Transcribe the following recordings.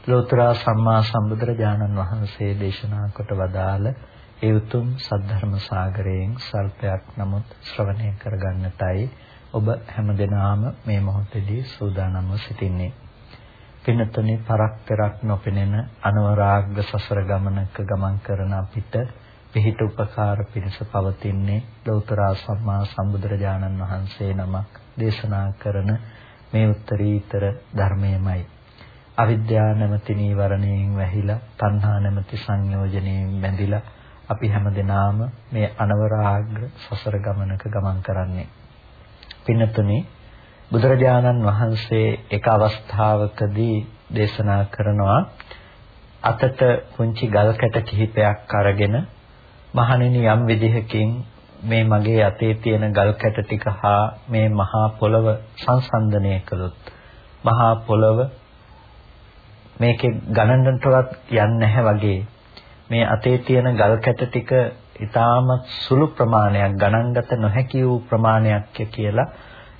ලෝතර සම්මා සම්බුදුරජාණන් වහන්සේ දේශනා කොට වදාළ ඒ උතුම් සද්ධර්ම සාගරයෙන් සල්පයක් නමුත් ශ්‍රවණය කරගන්නටයි ඔබ හැමදෙනාම මේ මොහොතේදී සූදානම්ව සිටින්නේ. පින්නතුනි පරක් පෙරක් නොපෙනෙන අනවරාග්ග සසර ගමනක ගමන් කරන අපිට පිහිට උපකාර පිණිස පවතින්නේ ලෝතර සම්මා සම්බුදුරජාණන් වහන්සේ නමක් දේශනා කරන මේ උත්තරීතර ධර්මයමයි. අවිද්‍යාව නැමැති නීවරණයෙන් වැහිලා තණ්හා නැමැති සංයෝජනයෙන් බැඳිලා අපි හැමදෙනාම මේ අනවරාග්‍ර සසර ගමනක ගමන් කරන්නේ. පින්නතුනේ බුදුරජාණන් වහන්සේ එක අවස්ථාවකදී දේශනා කරනවා අතට පුංචි ගල් කැට කිහිපයක් අරගෙන මහණෙනි යම් විදිහකින් මේ මගේ අතේ තියෙන ගල් කැට ටික හා මේ මහා පොළව සංසන්දනය කළොත් මහා පොළව මේකේ ගණනටවත් යන්නේ නැහැ වගේ. මේ අතේ තියෙන ගල් කැට ටික ඊටාමත් සුළු ප්‍රමාණයක් ගණන්ගත නොහැකි වූ ප්‍රමාණයක් කියලා.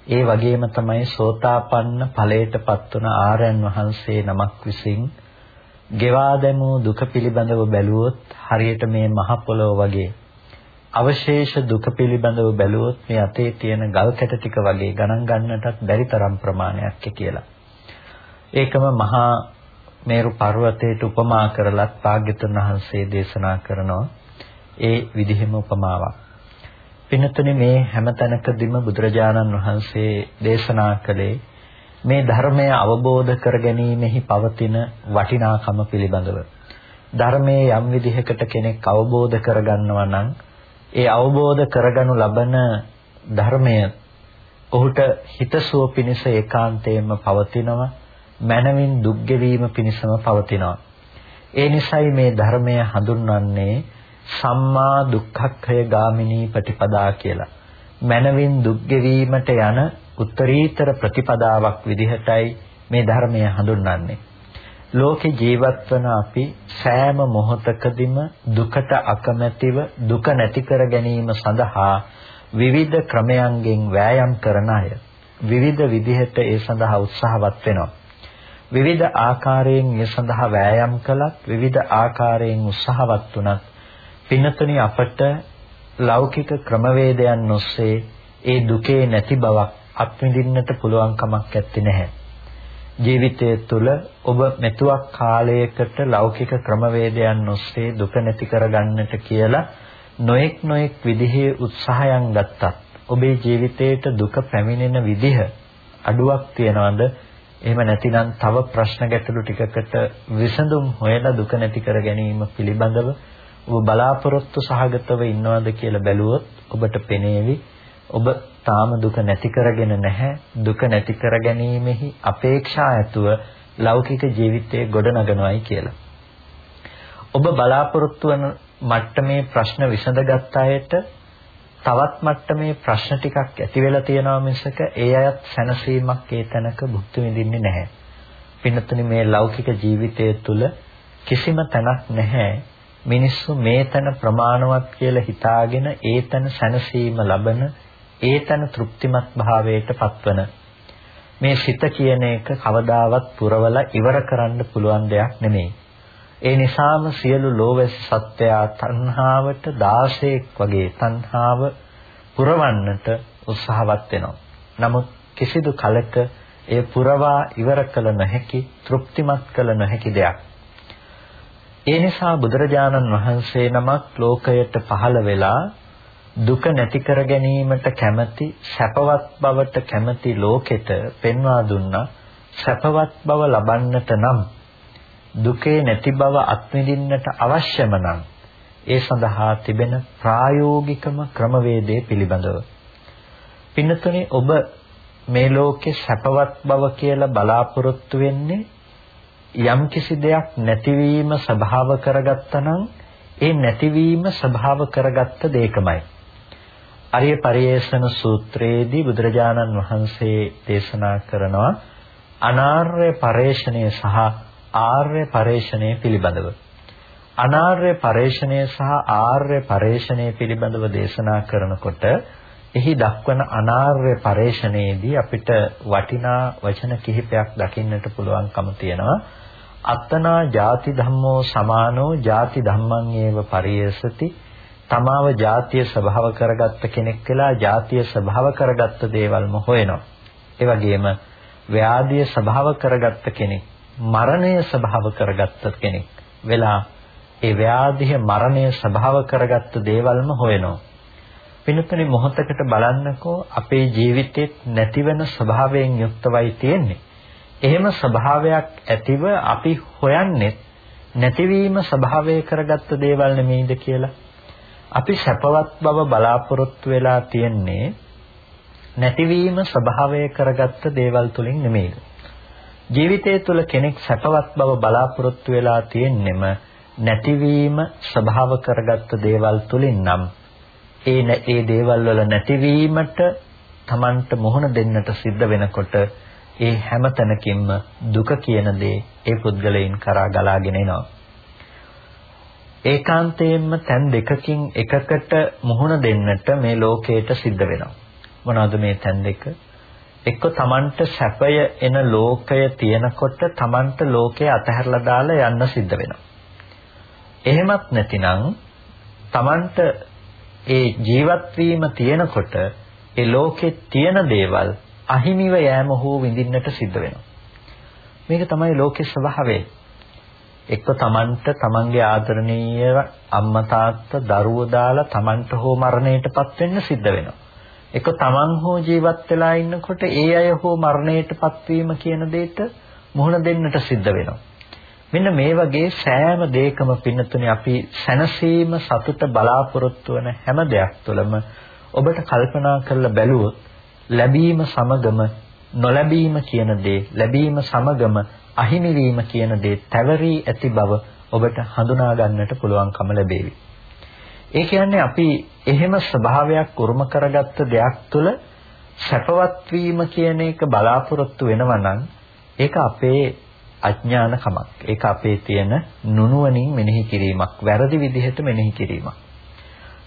ඒ වගේම තමයි සෝතාපන්න ඵලයටපත් වන ආර්යයන් වහන්සේ නමක් විසින් ගෙවා දැමූ දුක පිළිබඳව බැලුවොත් හරියට මේ මහ පොළොව වගේ. අවශේෂ දුක පිළිබඳව බැලුවොත් මේ අතේ තියෙන ගල් කැට ටික වගේ ගණන් ගන්නටත් බැරි තරම් ප්‍රමාණයක් කියලා. ඒකම මහා මේරු පර්වතයට උපමා කරලත් භාග්‍යතුන් වහන්සේ දේශනා කරනවා ඒ විදිහෙම උපමාවක්. පින්නතුනේ මේ හැමතැනකදීම බුදුරජාණන් වහන්සේ දේශනා කළේ මේ ධර්මය අවබෝධ කර ගැනීමෙහි පවතින වටිනාකම පිළිබඳව. ධර්මයේ යම් විදිහකට කෙනෙක් අවබෝධ කරගන්නවා නම් ඒ අවබෝධ කරගනු ලබන ධර්මය ඔහුට හිතසුව පිණිස ඒකාන්තයෙන්ම පවතිනවා මනමින් දුක් ගෙවීම පිණිසම පවතිනවා. ඒ නිසයි මේ ධර්මය හඳුන්වන්නේ සම්මා දුක්ඛක්ඛය ගාමිනී ප්‍රතිපදා කියලා. මනවින් දුක් ගෙවීමට යන උත්තරීතර ප්‍රතිපදාවක් විදිහටයි මේ ධර්මය හඳුන්වන්නේ. ලෝකේ ජීවත් වන අපි සෑම මොහොතකදීම දුකට අකමැතිව දුක නැති කර ගැනීම සඳහා විවිධ ක්‍රමයන්ගෙන් වෑයම් කරන අය විවිධ විදිහට ඒ සඳහා උත්සාහවත් වෙනවා. විවිධ ආකාරයෙන් මේ සඳහා වෑයම් කළත් විවිධ ආකාරයෙන් උත්සාහවත් වුණත් පින්නතුනි අපට ලෞකික ක්‍රමවේදයන් ඔස්සේ ඒ දුකේ නැති බවක් අත්විඳින්නට පුළුවන් කමක් නැත්තේ නැහැ. ජීවිතය තුළ ඔබ මෙතුවක් කාලයකට ලෞකික ක්‍රමවේදයන් ඔස්සේ දුක නැති කරගන්නට කියලා නොඑක් නොඑක් විදිහේ උත්සාහයන් ගත්තත් ඔබේ ජීවිතයට දුක පැමිණෙන විදිහ අඩුවක් තියනවද එහෙම නැතිනම් තව ප්‍රශ්න ගැටලු ටිකකට විසඳුම් හොයලා දුක නැති කර ගැනීම පිළිබඳව ඔබ බලාපොරොත්තු සහගතව ඉන්නවද කියලා බැලුවොත් ඔබට පෙනේවි ඔබ තාම දුක නැති කරගෙන නැහැ දුක නැති කර ගැනීමෙහි අපේක්ෂා ඇතුව ලෞකික ජීවිතයේ ගොඩනගනවායි කියලා. ඔබ බලාපොරොත්තු වන මට්ටමේ ප්‍රශ්න විසඳගත් අයට තවත් මට්ටමේ ප්‍රශ්න ටිකක් ඇති වෙලා තියෙනවා මිසක ඒ අයත් සැනසීමක් ඒ තැනක භුක්ති විඳින්නේ නැහැ. පින්නතුනි මේ ලෞකික ජීවිතය තුළ කිසිම තැනක් නැහැ මිනිස්සු මේ තැන ප්‍රමාණවත් කියලා හිතාගෙන ඒ තැන සැනසීම ලබන ඒ තැන තෘප්තිමත් භාවයට පත්වන මේ සිත කියන එක කවදාවත් පුරවලා ඉවර කරන්න පුළුවන් දෙයක් නෙමෙයි. ඒ නිසාම සියලු ලෝවැස් සත්වයා තණ්හාවට 16ක් වගේ තණ්හාව පුරවන්නට උත්සාහවත් වෙනවා. නමුත් කිසිදු කලක එය පුරවා ඉවර කළ නොහැකි තෘප්තිමත් කළ නොහැකි දෙයක්. ඒ නිසා බුදුරජාණන් වහන්සේ නමක් ලෝකයට පහළ වෙලා දුක නැති කර ගැනීමට කැමැති සැපවත් බවට කැමැති ලෝකෙට පෙන්වා දුන්නා සැපවත් බව ලබන්නට නම් දුකේ නැති බව අත්විඳින්නට අවශ්‍යම නම් ඒ සඳහා තිබෙන ප්‍රායෝගිකම ක්‍රමවේදය පිළිබඳව පින්නතුනේ ඔබ මේ ලෝකේ සැපවත් බව කියලා බලාපොරොත්තු වෙන්නේ යම්කිසි දෙයක් නැතිවීම ස්වභාව කරගත්තා නම් ඒ නැතිවීම ස්වභාව කරගත්ත දෙයකමයි. අරිය පරියේෂණ සූත්‍රයේදී බුදුරජාණන් වහන්සේ දේශනා කරනවා අනාර්ය පරේෂණය සහ ආර්ය පරේෂණය පිළිබඳව. අනාර්ය පරේෂණය සහ ආර්ය පරේෂණය පිළිබඳව දේශනා කරනකොට එහි දක්වන අනාර්ය පරේෂණයේදී අපිට වටිනා වචන කිහිපයක් දකින්නට පුළුවන්කම තියෙනවා. අත්තනා ಜಾති ධම්මෝ සමානෝ ಜಾති ධම්මං ඒව පරියසති. තමාව ಜಾතිය ස්වභාව කරගත්ත කෙනෙක් වෙලා ಜಾතිය ස්වභාව කරගත්ත දේවල්ම හොයනවා. ඒ වගේම ව්‍යාධිය ස්වභාව කරගත්ත කෙනෙක් මරණය ස්වභාව කරගත්ත කෙනෙක් වෙලා ඒ ව්‍යාධිය මරණය ස්වභාව කරගත්ත දේවල්ම හොයනවා. පින්තුනි මොහොතකට බලන්නකෝ අපේ ජීවිතෙත් නැතිවෙන ස්වභාවයෙන් යුක්තවයි තියෙන්නේ. එහෙම ස්වභාවයක් ඇතිව අපි හොයන්නේ නැතිවීම ස්වභාවය කරගත්ත දේවල් නෙමෙයිද කියලා. අපි සැපවත් බව බලාපොරොත්තු වෙලා තියෙන්නේ නැතිවීම ස්වභාවය කරගත්ත දේවල් තුලින් නෙමෙයිද? ජීවිතය තුළ කෙනෙක් සැපවත් බව බලාපොරොත්තු වෙලා තියෙන්නෙම නැතිවීම ස්වභාව කරගත්ත දේවල් තුලින් නම් ඒ ඒ දේවල් වල නැතිවීමට Tamanට මොහොන දෙන්නට සිද්ධ වෙනකොට ඒ හැම තැනකින්ම දුක කියන දේ ඒ පුද්ගලයන් කරා ගලාගෙන එනවා. ඒකාන්තයෙන්ම තැන් දෙකකින් එකකට මුහුණ දෙන්නට මේ ලෝකයට සිද්ධ වෙනවා. මොනවද මේ තැන් දෙක? එක්ක Tamanට සැපය එන ලෝකය තියෙනකොට Tamanට ලෝකය අතහැරලා දාලා යන්න සිද්ධ වෙනවා. එහෙමත් නැතිනම් Tamanට ඒ ජීවත් වීම තියෙනකොට ඒ ලෝකේ තියෙන දේවල් අහිමිව යෑම හෝ විඳින්නට සිද්ධ වෙනවා. මේක තමයි ලෝකේ ස්වභාවය. එක්ක තමන්ට තමන්ගේ ආදරණීය අම්මා තාත්තා දරුවෝ දාලා තමන්ට හෝ මරණයටපත් වෙන්න සිද්ධ වෙනවා. එක්ක තමන් හෝ ජීවත් වෙලා ඉන්නකොට ඒ අය හෝ මරණයටපත් වීම කියන දෙයට මුහුණ දෙන්නට සිද්ධ වෙනවා. මෙන්න මේ වගේ සෑම දෙයකම පින්නතුනේ අපි සැනසීම සතුට බලාපොරොත්තු වෙන හැම දෙයක් තුළම ඔබට කල්පනා කරලා බැලුවොත් ලැබීම සමගම නොලැබීම කියන දේ ලැබීම සමගම අහිමි වීම කියන දේ තැවරී ඇති බව ඔබට හඳුනා ගන්නට පුළුවන්කම ලැබේවි. ඒ කියන්නේ අපි එහෙම ස්වභාවයක් උරුම කරගත්ත දෙයක් තුළ සැපවත් වීම කියන එක බලාපොරොත්තු වෙනවා නම් ඒක අපේ අඥානකමක්. ඒක අපේ තියෙන නුනුවණින් මෙනෙහි කිරීමක්, වැරදි විදිහට මෙනෙහි කිරීමක්.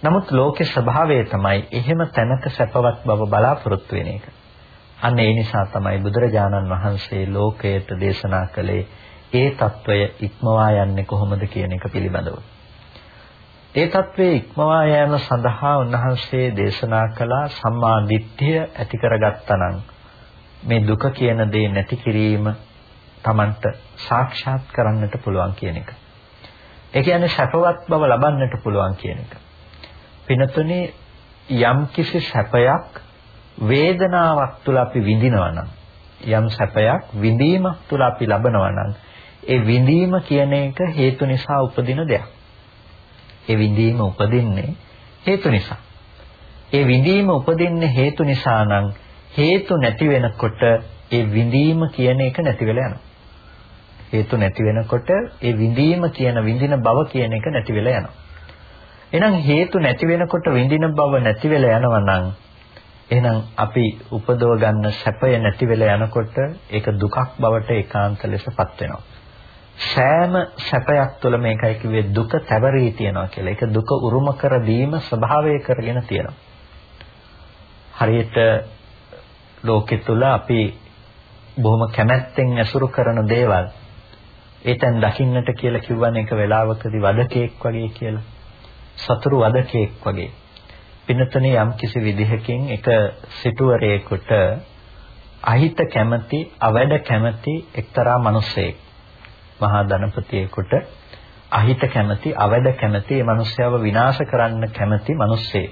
නමුත් ලෝකේ ස්වභාවය තමයි එහෙම තැනක සැපවත් බව බලාපොරොත්තු වෙන එක. අන්න ඒ නිසා තමයි බුදුරජාණන් වහන්සේ ලෝකයට දේශනා කළේ ඒ తত্ত্বය ඉක්මවා යන්නේ කොහොමද කියන එක පිළිබඳව. ඒ తත්වයේ ඉක්මවා යෑම සඳහා උන්වහන්සේ දේශනා කළ සම්මා දිට්ඨිය ඇති කරගත්තා මේ දුක කියන දේ නැති කිරීම Tamanට සාක්ෂාත් කරන්නට පුළුවන් කියන එක. ඒ කියන්නේ සැපවත් බව ලබන්නට පුළුවන් කියන එක. පිනතුනේ යම්කිසි සැපයක් වේදනාවක් තුළ අපි විඳිනවා නම් යම් සැපයක් විඳීමක් තුළ අපි ලබනවා නම් ඒ විඳීම කියන එක හේතු නිසා උපදින දෙයක්. ඒ විඳීම උපදින්නේ හේතු නිසා. ඒ විඳීම උපදින්නේ හේතු නිසා නම් හේතු නැති වෙනකොට ඒ විඳීම කියන එක නැති වෙලා යනවා. හේතු නැති වෙනකොට ඒ විඳීම කියන විඳින බව කියන එක නැති වෙලා යනවා. එහෙනම් හේතු නැති වෙනකොට විඳින බව නැති වෙලා යනවා නම් එහෙනම් අපි උපදව ගන්න සැපය නැති වෙලා යනකොට ඒක දුකක් බවට ඒකාන්ත ලෙසපත් වෙනවා. සෑම සැපයක් තුළ මේකයි කිව්වේ දුක තැවරී තියනවා කියලා. ඒක දුක උරුම කර දීම ස්වභාවය කරගෙන තියෙනවා. හරියට ලෝකෙ තුල අපි බොහොම කැමැත්තෙන් ඇසුරු කරන දේවල් ඒතෙන් දකින්නට කියලා කිව්වනේ එක වෙලාවකදී වදකෙක් වගේ කියලා. සතුරු වදකෙක් වගේ. පින්නතනේ යම් කිසි විදිහකින් එක සිටුවරයෙකුට අහිත කැමැති, අවැඩ කැමැති එක්තරා මිනිසෙක්. මහා ධනපතියෙකුට අහිත කැමැති, අවැඩ කැමැති, මේ මිනිස්යාව විනාශ කරන්න කැමැති මිනිසෙක්.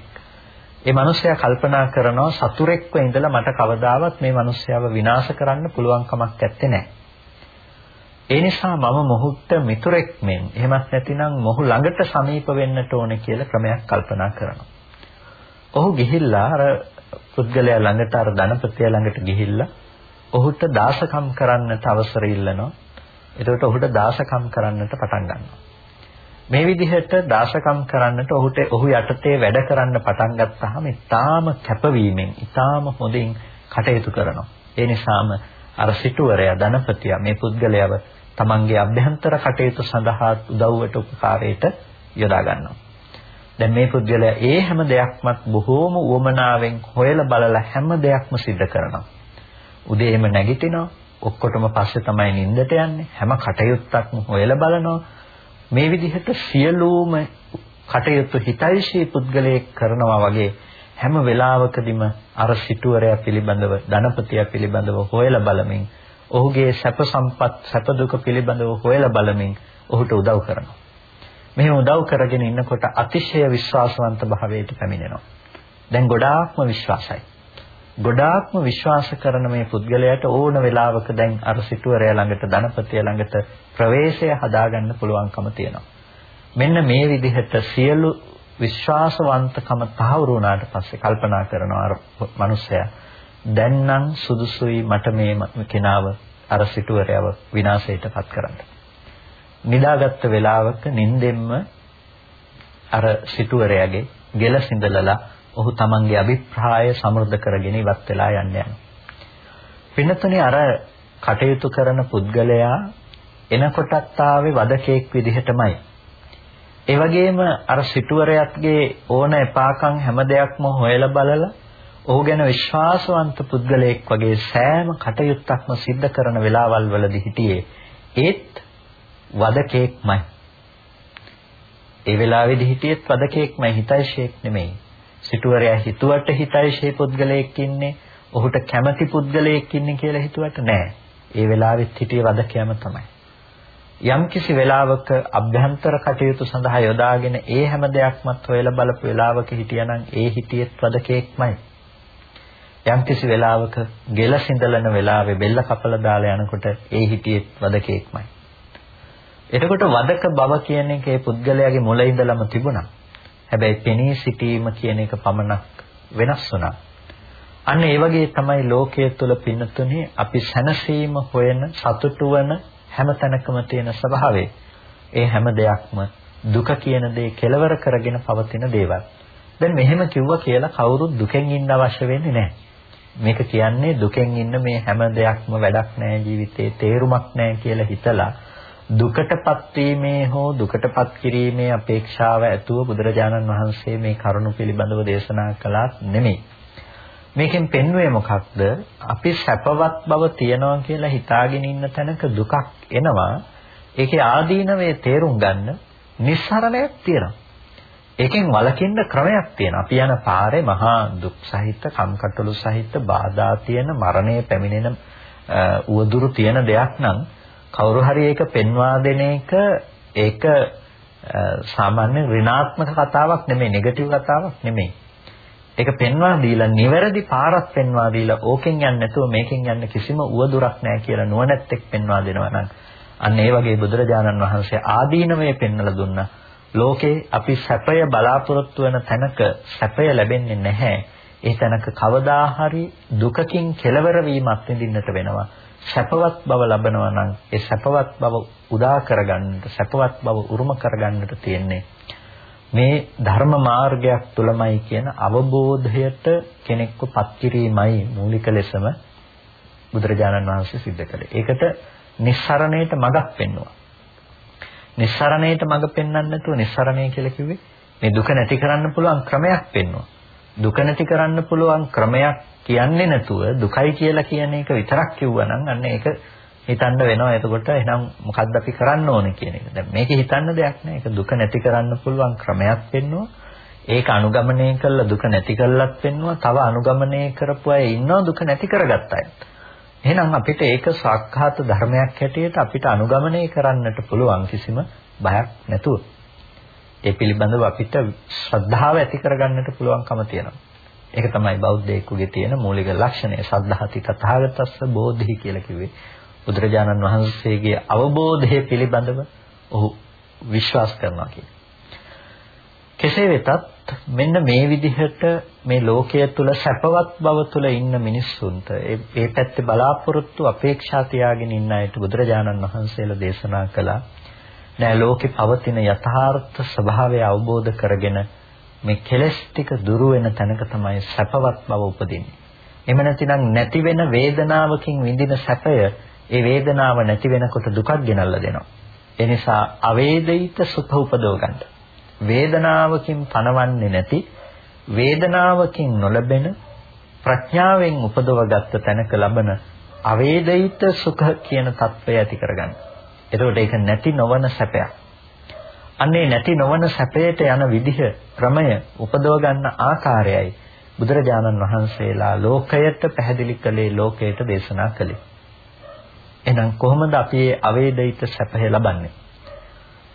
ඒ මිනිසයා කල්පනා කරනවා සතුරෙක්ව ඉඳලා මට කවදාවත් මේ මිනිස්යාව විනාශ කරන්න පුළුවන් කමක් නැත්තේ. ඒ නිසා මම මොහුට මිතුරෙක් මෙන් එහෙමත් නැතිනම් මොහු ළඟට සමීප වෙන්නට ඕනේ කියලා ක්‍රමයක් කල්පනා කරනවා. ඔහු ගිහිල්ලා අර පුද්ගලයා ළඟට අර ධනපතියා ළඟට ගිහිල්ලා ඔහුට දාසකම් කරන්නට අවසර ඉල්ලනවා. එතකොට ඔහුට දාසකම් කරන්නට පටන් ගන්නවා. මේ විදිහට දාසකම් කරන්නට ඔහුට ඔහු යටතේ වැඩ කරන්න පටන් ගත්තාම ඊටාම කැපවීමෙන් ඊටාම හොඳින් කටයුතු කරනවා. ඒ නිසාම අර සිටුවරයා ධනපතියා මේ පුද්ගලයාව තමන්ගේ අභ්‍යන්තර කටයුතු සඳහා උදව්වට උපකාරයට යොදා ගන්නවා. දැන් මේ පුද්ගලයා ඒ හැම දෙයක්මත් බොහෝම උවමනාවෙන් හොයලා බලලා හැම දෙයක්ම සිද්ධ කරනවා. උදේම නැගිටිනවා. ඔක්කොටම පස්සේ තමයි නිින්දට යන්නේ. හැම කටයුත්තක්ම හොයලා බලනවා. මේ විදිහට සියලුම කටයුතු හිතයිශී පුද්ගලයෙක් කරනවා වගේ හැම වෙලාවකදීම අර සිටුවරයා පිළිබඳව ධනපතියා පිළිබඳව හොයලා බලමින් ඔහුගේ සැප සම්පත් සැප දුක පිළිබඳව හොයලා බලමින් ඔහුට උදව් කරනවා. මෙහෙම උදව් කරගෙන ඉන්නකොට අතිශය විශ්වාසවන්ත භාවයට පැමිණෙනවා. දැන් ගොඩාක්ම විශ්වාසයි. ගොඩාක්ම විශ්වාස කරන මේ පුද්ගලයාට ඕන වෙලාවක දැන් අර සිටුවරයා ළඟට ධනපතිය ළඟට ප්‍රවේශය හදාගන්න පුළුවන්කම තියෙනවා. මෙන්න මේ විදිහට සියලු විශ්වාසවන්තකම තහවුරු වුණාට පස්සේ කල්පනා කරනවා අර මිනිසයා දැන් නම් සුදුසුයි මට මේ කෙනාව අර සිටුවරයව විනාශයටපත් කරන්න. නිදාගත්ත වෙලාවක නිින්දෙන්ම අර සිටුවරයාගේ ගෙල සිඳලලා ඔහු තමන්ගේ අභිප්‍රාය සමෘද්ධ කරගෙන ඉවත් වෙලා යන්න යනවා. පින්නතුනේ අර කටයුතු කරන පුද්ගලයා එනකොටත් ආවේ වදකෙක් විදිහටමයි. ඒ වගේම අර සිටුවරයත්ගේ ඕන එපාකම් හැම දෙයක්ම හොයලා බලලා ඔහු ගැන විශ්වාසවන්ත පුද්ගලයෙක් වගේ සෑම කටයුත්තක්ම සිද්ධ කරන වෙලාවල් වලදී හිටියේ ඒත් වදකෙක්මයි. ඒ වෙලාවේදී හිටියෙත් වදකෙක්මයි හිතයිශේක් නෙමෙයි. සිටුවරයා හිතුවට හිතයිශේ පුද්ගලයෙක් ඉන්නේ ඔහුට කැමති පුද්ගලයෙක් ඉන්නේ කියලා හිතුවට නෑ. ඒ වෙලාවෙත් හිටියේ වදකයම තමයි. යම්කිසි වෙලාවක අභ්‍යන්තර කටයුතු සඳහා යොදාගෙන ඒ හැම දෙයක්මත් හොයලා බලපු වෙලාවක හිටියානම් ඒ හිටියෙත් වදකෙක්මයි. යම්කිසි වෙලාවක ගෙල සිඳලන වෙලාවේ බෙල්ල කපලා දාලා යනකොට ඒ හිටියෙත් වදකෙක්මයි. එතකොට වදක බව කියන එක ඒ පුද්ගලයාගේ මුල ඉඳලම තිබුණා. හැබැයි පෙනී සිටීම කියන එක පමණක් වෙනස් වුණා. අන්න ඒ වගේ තමයි ලෝකයේ තුල පින්නතුනේ අපි සැනසීම හොයන සතුටු වන හැම තැනකම තියෙන ස්වභාවය. ඒ හැම දෙයක්ම දුක කියන දේ කෙලවර කරගෙන පවතින දේවල්. දැන් මෙහෙම කිව්වා කියලා කවුරුත් දුකෙන් ඉන්න අවශ්‍ය වෙන්නේ නැහැ. මේක කියන්නේ දුකෙන් ඉන්න මේ හැම දෙයක්ම වැඩක් නැහැ ජීවිතේ තේරුමක් නැහැ කියලා හිතලා දුකටපත් වීමේ හෝ දුකටපත් කිරීමේ අපේක්ෂාව ඇතුව බුදුරජාණන් වහන්සේ මේ කරුණු පිළිබඳව දේශනා කළාත් නෙමෙයි. මේකෙන් පෙන්වුවේ මොකක්ද? අපි සැපවත් බව තියනවා කියලා හිතාගෙන ඉන්න තැනක දුකක් එනවා. ඒකේ ආදීනවේ තේරුම් ගන්න නිස්සරණයක් තියෙනවා. ඒකෙන් වළකින්න ක්‍රමයක් තියෙනවා. අපි යන පාරේ මහා දුක් සහිත, කම්කටොළු සහිත, බාධා තියෙන, මරණය පැමිණෙන උවදුරු තියෙන දෙයක් නම් කවුරු හරි ඒක පෙන්වා දෙන එක ඒක සාමාන්‍ය ඍණාත්මක කතාවක් නෙමෙයි නෙගටිව් කතාවක් නෙමෙයි. ඒක පෙන්වා දීලා නිවැරදි පාරක් පෙන්වා දීලා ඕකෙන් යන්නේ නැතුව මේකෙන් යන්න කිසිම උවදුරක් නැහැ කියලා නුවණැත්තෙක් පෙන්වා දෙනවා නම් අන්න ඒ වගේ බුදුරජාණන් වහන්සේ ආදීනමය පෙන්වලා දුන්නා. ලෝකේ අපි සැපය බලාපොරොත්තු වෙන තැනක සැපය ලැබෙන්නේ නැහැ. ඒ තැනක කවදා හරි දුකකින් කෙලවර වීමක් විඳින්නට වෙනවා. සැපවත් බව ලබනවා නම් ඒ සැපවත් බව උදා කරගන්නට සැපවත් බව උරුම කරගන්නට තියෙන්නේ මේ ධර්ම මාර්ගයක් තුලමයි කියන අවබෝධයට කෙනෙක්ව පත් කිරීමයි මූලික ලෙසම බුදුරජාණන් වහන්සේ සිද්ධ කළේ. ඒකට නිස්සරණයට මඟක් පෙන්වුවා. නිස්සරණයට මඟ පෙන්වන්න නැතුව නිස්සරණය කියලා කිව්වේ මේ දුක නැති කරන්න පුළුවන් ක්‍රමයක් පෙන්වුවා. දුක නැති කරන්න පුළුවන් ක්‍රමයක් කියන්නේ නැතුව දුකයි කියලා කියන එක විතරක් කිව්වනම් අන්න ඒක හිතන්න වෙනවා. එතකොට එහෙනම් මොකද්ද අපි කරන්න ඕනේ කියන එක. දැන් මේක හිතන්න දෙයක් නෑ. ඒක දුක නැති කරන්න පුළුවන් ක්‍රමයක් වෙන්නවා. ඒක අනුගමනය කළා දුක නැති කළත් වෙන්නවා. තව අනුගමනය කරපු අය ඉන්නවා දුක නැති කරගත්ත අය. එහෙනම් අපිට ඒක සාක්ඛාත ධර්මයක් හැටියට අපිට අනුගමනය කරන්නට පුළුවන් කිසිම බයක් නැතුව. ඒ පිළිබඳව අපිට ශ්‍රද්ධාව ඇති කරගන්නට පුළුවන්කම තියෙනවා. ඒක තමයි බෞද්ධයෙකුගේ තියෙන මූලික ලක්ෂණය. සද්ධාති තථාගතස්ස බෝධි කියලා කිව්වේ. බුදුරජාණන් වහන්සේගේ අවබෝධය පිළිබඳව ඔහු විශ්වාස කරනවා කියන්නේ. කෙසේ වෙතත් මෙන්න මේ විදිහට මේ ලෝකයේ තුල සැපවත් බව තුල ඉන්න මිනිස්සුන්ට ඒ පැත්තේ බලාපොරොත්තු අපේක්ෂා තියාගෙන ඉන්න අයට බුදුරජාණන් වහන්සේලා දේශනා කළා නෑ ලෝකේ පවතින යථාර්ථ ස්වභාවය අවබෝධ කරගෙන මේ කෙලස් ටික දුරු වෙන තැනක තමයි සැපවත් බව උපදින්නේ. එහෙම නැතිනම් නැති වෙන වේදනාවකින් විඳින සැපය ඒ වේදනාව නැති වෙනකොට දුකක් ගෙනල්ලා දෙනවා. ඒ නිසා අවේදිත සුඛ උපදව ගන්න. වේදනාවකින් පණවන්නේ නැති වේදනාවකින් නොලැබෙන ප්‍රඥාවෙන් උපදවගත්ත තැනක ලබන අවේදිත සුඛ කියන తත්වය ඇති කරගන්න. එතකොට ඒක නැති නොවන සැපයක්. අන්නේ නැති නොවන සැපයට යන විදිහ ක්‍රමය උපදව ගන්න ආකාරයයි බුදුරජාණන් වහන්සේලා ලෝකයට පැහැදිලි කළේ ලෝකයට දේශනා කළේ. එහෙනම් කොහොමද අපි මේ අවේදිත සැපය ලබන්නේ?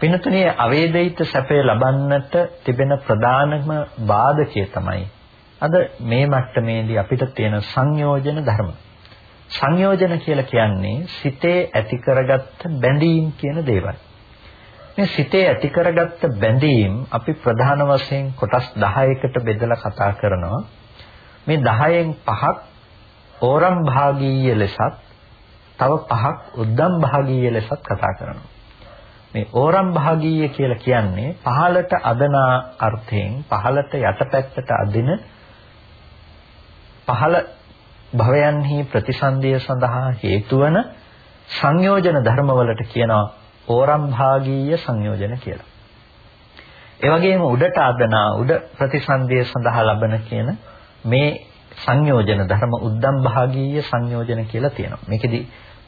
පින්තුනේ අවේදිත සැපය ලබන්නට තිබෙන ප්‍රධානම බාධකය තමයි අද මේ මට්ටමේදී අපිට තියෙන සංයෝජන ධර්ම. සංයෝජන කියලා කියන්නේ සිතේ ඇති කරගත්ත බැඳීම් කියන දේවල්. මේ සිතේ ඇති කරගත්ත බැඳීම් අපි ප්‍රධාන වශයෙන් කොටස් 10කට බෙදලා කතා කරනවා. මේ 10න් පහක් ඕරම් භාගීය ලෙසත් තව පහක් උද්දම් භාගීය ලෙසත් කතා කරනවා. මේ ඕරම් භාගීය කියලා කියන්නේ පහළට අදනා අර්ථයෙන් පහළට යටපැත්තට අදින පහළ භවයන්හි ප්‍රතිසන්දිය සඳහා හේතු වන සංයෝජන ධර්මවලට කියනවා ඕරම් භාගීය සංයෝජන කියලා. ඒ වගේම උඩට අදනා උඩ ප්‍රතිසන්දිය සඳහා ලබන කියන මේ සංයෝජන ධර්ම උද්දම් භාගීය සංයෝජන කියලා තියෙනවා. මේකෙදි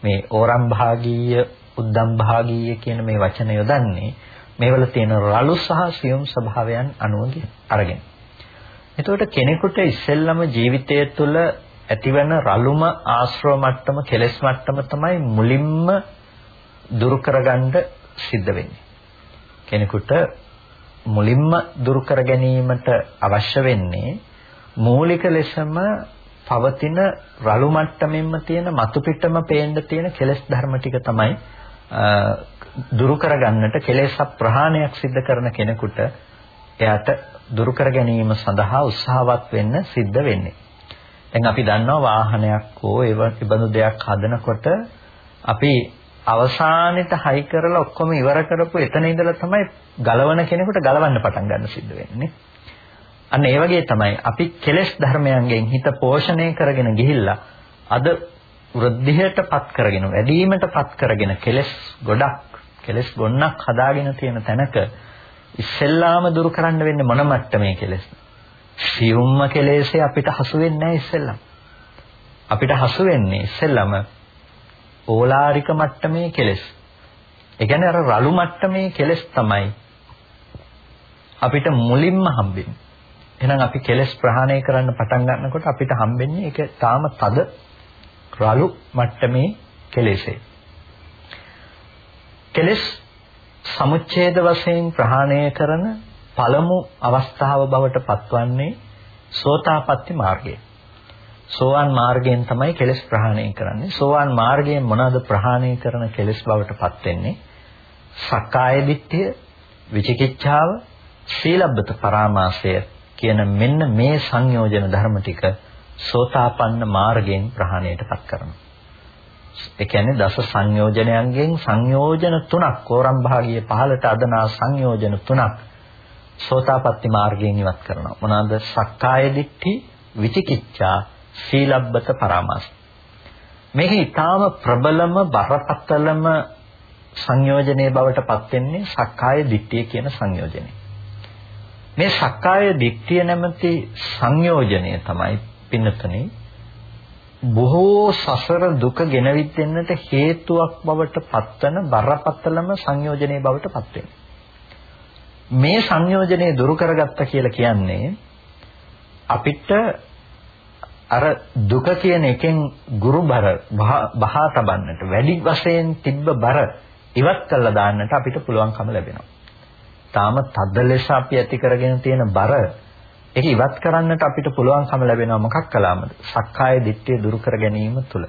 මේ ඕරම් භාගීය උද්දම් භාගීය කියන මේ වචන යොදන්නේ මේවල තියෙන රළු සහ සියුම් ස්වභාවයන් අනුව අරගෙන. එතකොට කෙනෙකුට ඉස්සෙල්ලම ජීවිතය තුළ ඇතිවන රළුම ආශ්‍රව මට්ටම කෙලස් මට්ටම තමයි මුලින්ම දුරු කරගන්න සිද්ධ වෙන්නේ. කෙනෙකුට මුලින්ම දුරු කර ගැනීමට අවශ්‍ය වෙන්නේ මූලික ලෙසම පවතින රළු මට්ටමින්ම තියෙන මතු පිටම පේන්න තියෙන කෙලෙස් ධර්ම ටික තමයි දුරු කරගන්නට කෙලෙස් ප්‍රහාණයක් සිද්ධ කරන කෙනෙකුට එයාට දුරු කර ගැනීම සඳහා උත්සාහවත් වෙන්න සිද්ධ වෙන්නේ. දැන් අපි දන්නවා වාහනයක් හෝ ඒ වගේ දෙයක් හදනකොට අපි අවසානෙට හයි කරලා ඔක්කොම ඉවර කරපු එතන ඉඳලා තමයි ගලවන කෙනෙකුට ගලවන්න පටන් ගන්න සිද්ධ වෙන්නේ. අන්න ඒ වගේ තමයි අපි කෙලෙස් ධර්මයන්ගෙන් හිත පෝෂණය කරගෙන ගිහිල්ලා අද වෘද්ධියටපත් කරගෙන වැඩිවීමටපත් කරගෙන කෙලෙස් ගොඩක් කෙලෙස් ගොන්නක් හදාගෙන තියෙන තැනක ඉස්සෙල්ලාම දුරු කරන්න වෙන්නේ මොන මට්ටමේ කෙලෙස්? සියුම්ම කෙලෙස්ේ අපිට හසු වෙන්නේ නැහැ ඉස්සෙල්ලා. අපිට හසු වෙන්නේ ඉස්සෙල්ලාම ඕලාරික මට්ටමේ කෙලෙස්. ඒ කියන්නේ අර රළු මට්ටමේ කෙලෙස් තමයි අපිට මුලින්ම හම්බෙන්නේ. එහෙනම් අපි කෙලෙස් ප්‍රහාණය කරන්න පටන් ගන්නකොට අපිට හම්බෙන්නේ ඒක තාම තද රළු මට්ටමේ කෙලෙසේ. කෙලෙස් සමුච්ඡේද වශයෙන් ප්‍රහාණය කරන පළමු අවස්ථාව බවට පත්වන්නේ සෝතාපට්ටි මාර්ගය. සෝවාන් මාර්ගයෙන් තමයි කෙලෙස් ප්‍රහාණය කරන්නේ. සෝවාන් මාර්ගයෙන් මොනවාද ප්‍රහාණය කරන කෙලෙස් බවට පත් වෙන්නේ? සක්කාය දිට්ඨිය, විචිකිච්ඡාව, සීලබ්බත පරාමාසය කියන මෙන්න මේ සංයෝජන ධර්ම ටික සෝතාපන්න මාර්ගයෙන් ප්‍රහාණයටපත් කරනවා. ඒ කියන්නේ දස සංයෝජනයන්ගෙන් සංයෝජන තුනක් කෝරම් භාගයේ පහළට අදනා සංයෝජන තුනක් සෝතාපට්ටි මාර්ගයෙන් ඉවත් කරනවා. මොනවාද? සක්කාය දිට්ඨි, විචිකිච්ඡා, සීලබ්බත පරාමාස. මේක ඊටාම ප්‍රබලම බරපතලම සංයෝජනයේ බවට පත් වෙන්නේ සක්කාය දිට්ඨිය කියන සංයෝජනය. මේ සක්කාය දිට්ඨිය නැමැති සංයෝජනය තමයි පින්නතනේ බොහෝ සසර දුක ගෙනවිත් දෙන්නට හේතුවක් බවට පත්වන බරපතලම සංයෝජනයේ බවට පත් මේ සංයෝජනය දුරු කරගත්ත කියලා කියන්නේ අපිට අර දුක කියන එකෙන් ගුරු බර බහා තබන්නට වැඩි වශයෙන් තිබ්බ බර ඉවත් කළා දාන්නට අපිට පුළුවන්කම ලැබෙනවා. තාම තද ලෙස අපි ඇති කරගෙන තියෙන බර ඒක ඉවත් කරන්නට අපිට පුළුවන්කම ලැබෙනවා මොකක් කළාමද? සක්කාය දිට්ඨිය දුරු කර ගැනීම තුළ.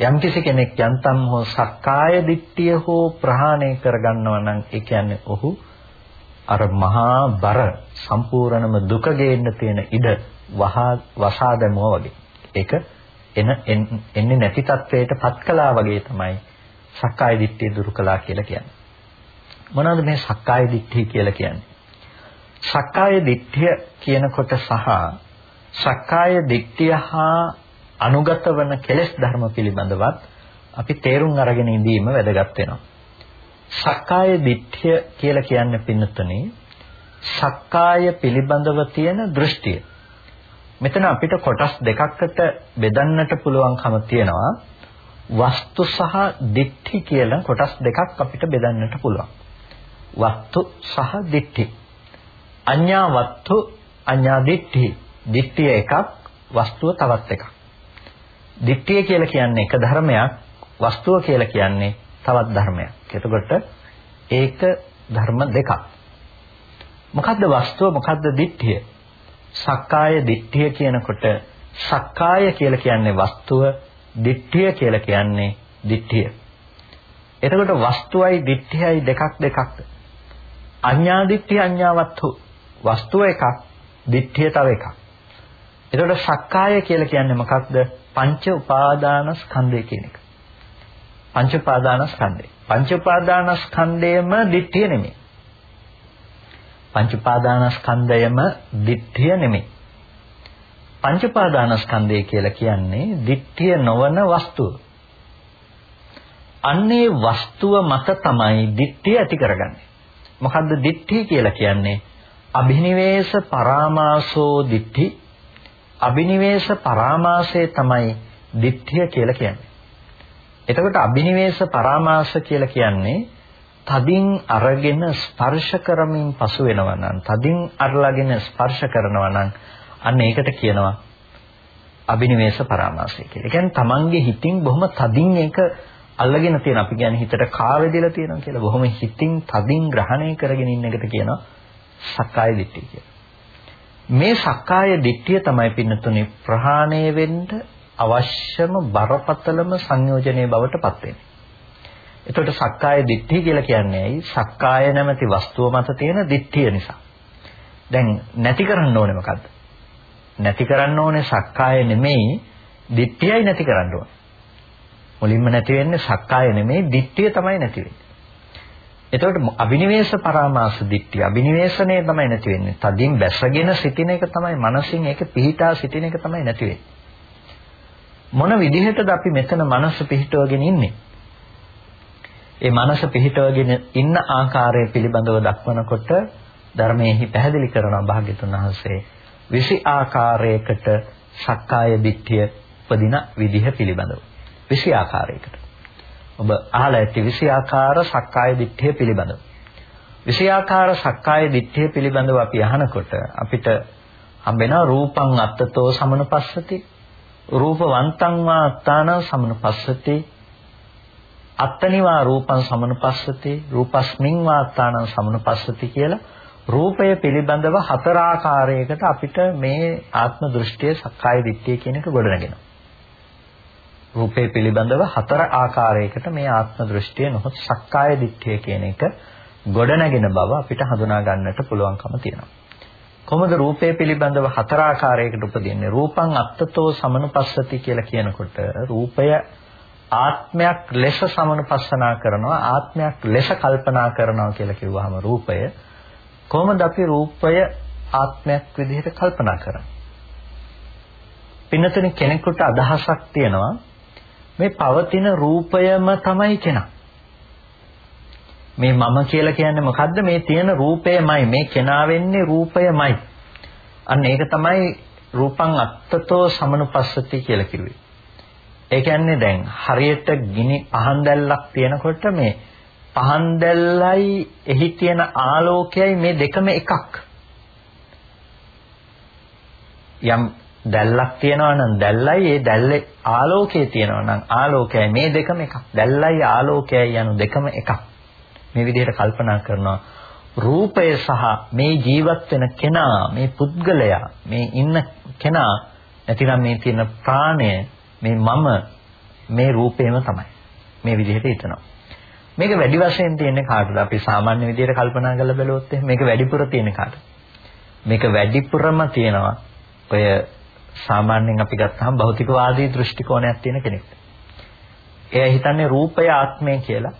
යම්කිසි කෙනෙක් යන්තම් හෝ සක්කාය දිට්ඨිය හෝ ප්‍රහාණය කරගන්නවා නම් ඒ කියන්නේ ඔහු අර මහා බර සම්පූර්ණම දුක ගේන්න තියෙන ඉඩ වහා වසා දැමුවා වගේ. ඒක එන එන්නේ නැති තත්වයට පත් කළා වගේ තමයි සක්කාය දිට්ඨිය දුරු කළා කියලා කියන්නේ. මොනවද මේ සක්කාය දිට්ඨිය කියලා කියන්නේ? සක්කාය දිට්ඨිය කියනකොට සහ සක්කාය දිට්ඨිය හා අනුගත වන කෙලෙස් ධර්ම පිළිබඳවත් අපි තේරුම් අරගෙන ඉඳීම වැදගත් වෙනවා. සක්කාය දිට්ඨිය කියලා කියන්නේ පින්නතුනේ සක්කාය පිළිබඳව තියෙන දෘෂ්ටිය. මෙතන අපිට කොටස් දෙකකට බෙදන්නට පුළුවන්කම තියෙනවා. වස්තු සහ දිට්ඨි කියලා කොටස් දෙකක් අපිට බෙදන්නට පුළුවන්. වස්තු සහ දිට්ඨි. අඤ්ඤා වස්තු අඤ්ඤා දිට්ඨි. දිට්ඨිය එකක් වස්තුව තවත් එකක්. දිට්ඨිය කියලා කියන්නේ එක ධර්මයක් වස්තුව කියලා කියන්නේ තවත් ධර්මයක්. එතකොට ඒක ධර්ම දෙකක්. මොකද්ද වස්තුව මොකද්ද දිට්ඨිය? සක්කාය දිට්ඨිය කියනකොට සක්කාය කියලා කියන්නේ වස්තුව, දිට්ඨිය කියලා කියන්නේ දිට්ඨිය. එතකොට වස්තුවයි දිට්ඨියයි දෙකක් දෙකක්ද? අඤ්ඤා දිට්ඨිය අඤ්ඤා වස්තු. වස්තුව එකක්, දිට්ඨිය තව එකක්. එතකොට සක්කාය කියලා කියන්නේ මොකක්ද? පංච උපාදාන ස්කන්ධය කියන එක. පංච උපාදාන ස්කන්ධය. පංච උපාදාන ස්කන්ධයම දිට්ඨිය නෙමෙයි. පංච උපාදාන ස්කන්ධයම දිට්ඨිය නෙමෙයි. පංච උපාදාන ස්කන්ධය කියලා කියන්නේ දිට්ඨිය නොවන වස්තුව. අන්නේ වස්තුව මත තමයි දිට්ඨිය ඇති කරගන්නේ. මොකද්ද දිට්ඨිය කියලා කියන්නේ? අභිනිවේෂ පරාමාසෝ දිට්ඨි. අභිනිවේෂ පරාමාසය තමයි දිට්ඨිය කියලා කියන්නේ. එතකොට අභිනිවේෂ පරාමාස කියලා කියන්නේ තදින් අරගෙන ස්පර්ශ කරමින් පසු වෙනවා නම් තදින් අරලාගෙන ස්පර්ශ කරනවා නම් අන්න ඒකට කියනවා අභිනිවේෂ පරාමාසය කියලා. ඒ කියන්නේ තමන්ගේ හිතින් බොහොම තදින් ඒක අල්ලගෙන තියෙන අපි කියන්නේ හිතට කාවැදලා තියෙනවා කියලා. බොහොම හිතින් තදින් ග්‍රහණය කරගෙන ඉන්න එකට කියනවා සක්කාය දිට්ඨිය කියලා. මේ සක්කාය දිට්ඨිය තමයි පින්නතුනේ ප්‍රහාණය වෙන්න අවශ්‍යම බරපතලම සංයෝජනයේ බවට පත් වෙන්නේ. එතකොට සක්කාය දිට්ඨිය කියලා කියන්නේ ඇයි? සක්කාය නැමැති වස්තුව මත තියෙන දිට්ඨිය නිසා. දැන් නැති කරන්න ඕනේ මොකද්ද? නැති කරන්න ඕනේ සක්කාය නෙමෙයි දිට්ඨියයි නැති කරන්න ඕනේ. මුලින්ම නැති වෙන්නේ සක්කාය නෙමෙයි දිට්ඨිය තමයි නැති වෙන්නේ. එතකොට අබිනිවේෂ පරාමාස දිට්ඨිය අබිනිවේෂණය තමයි නැති වෙන්නේ. තදින් බැසගෙන සිටින එක තමයි මනසින් ඒක පිහිටා සිටින එක තමයි නැති වෙන්නේ. මොන විදිහටද අපි මෙතන මනස පිහිටවගෙන ඉන්නේ? ඒ මනස පිහිටවගෙන ඉන්න ආකාරය පිළිබඳව දක්වනකොට ධර්මයේහි පැහැදිලි කරන භාග්‍යතුන් වහන්සේ විසි ආකාරයකට සක්කාය දිට්ඨිය උපදින විදිහ පිළිබඳව. විසි ආකාරයකට. ඔබ අහලා ඇති විසි ආකාර සක්කාය දිට්ඨිය පිළිබඳව. විසි ආකාර සක්කාය දිට්ඨිය පිළිබඳව අපි අහනකොට අපිට හම්බෙන රූපං අත්තතෝ සමනපස්සති රූපවන්තං වා අත්තාන සමනපස්සති අත්තනිවා රූපං සමනුපස්සති රූපස්මින් වාත්තානං සමනුපස්සති කියලා රූපය පිළිබඳව හතර ආකාරයකට අපිට මේ ආත්ම දෘෂ්ටිය සක්කාය දිට්ඨිය කියන එක ගොඩනගෙනවා. රූපය පිළිබඳව හතර ආකාරයකට මේ ආත්ම දෘෂ්ටිය නොහොත් සක්කාය දිට්ඨිය කියන එක ගොඩනගෙන බව අපිට හඳුනා ගන්නට පුළුවන්කම තියෙනවා. කොහොමද රූපය පිළිබඳව හතර ආකාරයකට උපදින්නේ? රූපං අත්තතෝ සමනුපස්සති කියලා කියනකොට රූපය ආත්මයක් ලෙස සමනුපස්සනා කරනවා ආත්මයක් ලෙස කල්පනා කරනවා කියලා කිව්වහම රූපය කොහොමද අපි රූපය ආත්මයක් විදිහට කල්පනා කරන්නේ? පින්නතන කෙනෙකුට අදහසක් තියෙනවා මේ පවතින රූපයම තමයි කෙනා. මේ මම කියලා කියන්නේ මොකද්ද? මේ තියෙන රූපයමයි මේ කෙනා වෙන්නේ රූපයමයි. අන්න ඒක තමයි රූපං අත්තතෝ සමනුපස්සති කියලා කිව්වේ. ඒ කියන්නේ දැන් හරියට ගිනි පහන් දැල්ලක් තියෙනකොට මේ පහන් දැල්ලයි එහි තියෙන ආලෝකයයි මේ දෙකම එකක්. යම් දැල්ලක් තියෙනවා නම් දැල්ලයි ඒ දැල්ලේ ආලෝකය තියෙනවා නම් ආලෝකයයි මේ දෙකම එකක්. දැල්ලයි ආලෝකයයි යනු දෙකම එකක්. මේ විදිහට කල්පනා කරනවා රූපය සහ මේ ජීවත් වෙන කෙනා මේ පුද්ගලයා මේ ඉන්න කෙනා නැතිනම් මේ තියෙන ප්‍රාණය මේ මම මේ රූපේම තමයි. මේ විදිහට හිතනවා. මේක වැඩි වශයෙන් තියෙන්නේ කාටද? අපි සාමාන්‍ය විදිහට කල්පනා කරලා බැලුවොත් මේක වැඩිපුර තියෙන්නේ කාටද? මේක වැඩිපුරම තියෙනවා ඔය සාමාන්‍යයෙන් අපි ගත්තාම භෞතිකවාදී දෘෂ්ටි කෝණයක් තියෙන කෙනෙක්ට. එයා හිතන්නේ රූපය ආත්මය කියලා.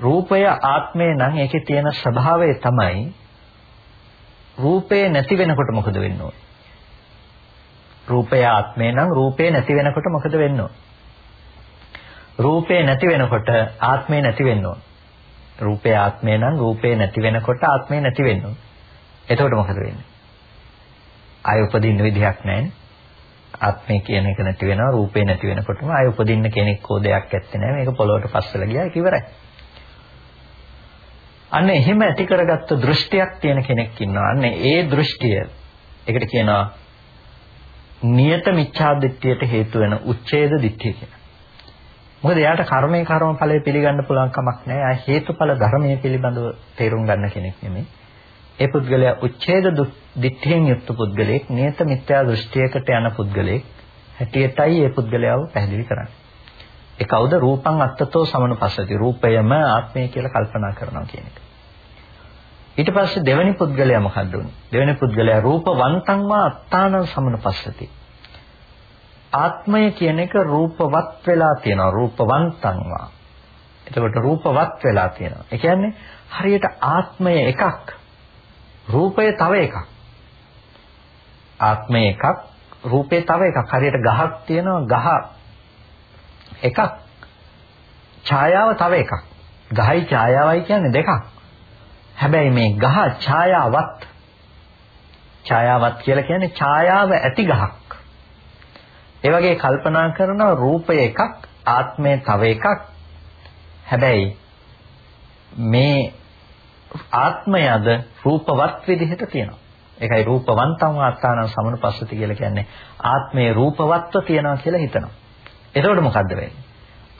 රූපය ආත්මය නම් ඒකේ තියෙන ස්වභාවය තමයි රූපේ නැති වෙනකොට මොකද වෙන්න ඕන? රූපය ආත්මය නම් රූපේ නැති වෙනකොට මොකද වෙන්න ඕන? රූපේ නැති වෙනකොට ආත්මය නැති වෙන්න ඕන. රූපේ ආත්මය නම් රූපේ නැති වෙනකොට ආත්මය නැති වෙන්න ඕන. එතකොට මොකද වෙන්නේ? ආය උපදින්න විදිහක් නැහැ ආත්මය කියන එක නැති වෙනවා රූපේ නැති වෙනකොටම ආය උපදින්න කෙනෙක් හෝ දෙයක් ඇත්තේ නැහැ මේක පොළොවට පස්සල ගියා ඒක ඉවරයි අන්න එහෙම ඇති කරගත්ත දෘෂ්ටියක් තියෙන කෙනෙක් ඉන්නවා අන්න ඒ දෘෂ්ටිය ඒකට කියනවා නියත මිච්ඡාදිට්ඨියට හේතු වෙන උච්ඡේද දිට්ඨිය කියලා මොකද එයාට කර්මයේ කර්මඵලය පිළිගන්න පුළුවන් කමක් නැහැ. ආ හේතුඵල ධර්මයේ පිළිබඳව තේරුම් ගන්න කෙනෙක් නෙමෙයි. ඒ පුද්ගලයා උච්ඡේද දිට්ඨියෙන් යුක්ත පුද්ගලෙක්, නියත මිත්‍යා දෘෂ්ටියකට යන පුද්ගලෙක් හැටියටයි ඒ පුද්ගලයාව පැහැදිලි කරන්නේ. ඒ කවුද රූපං අත්තතෝ සමනුපස්සති. රූපයම ආත්මය කියලා කල්පනා කරනවා කියන එක. ඊට පස්සේ දෙවෙනි පුද්ගලයා මොකද්ද උනේ? දෙවෙනි පුද්ගලයා රූපවන්තං වා අත්තානං සමනුපස්සති. ආත්මය කියන එක රූපවත් වෙලා තියෙනවා රූපවන්තංවා. එතකොට රූපවත් වෙලා තියෙනවා. ඒ කියන්නේ හරියට ආත්මය එකක් රූපය තව එකක්. ආත්මය එකක් රූපේ තව එකක්. හරියට ගහක් තියෙනවා ගහ එකක්. ඡායාව තව එකක්. ගහයි ඡායාවයි කියන්නේ දෙකක්. හැබැයි මේ ගහ ඡායාවත් ඡායාවත් කියලා කියන්නේ ඡායාව ඇති ගහක්. ඒ වගේ කල්පනා කරන රූපය එකක් ආත්මය තව එකක්. හැබැයි මේ ආත්මයද රූපවත් විදිහට තියෙනවා. ඒකයි රූපවන්තං ආත්තාන සමනුපස්සති කියලා කියන්නේ. ආත්මයේ රූපවත්ව තියෙනවා කියලා හිතනවා. එතකොට මොකද්ද වෙන්නේ?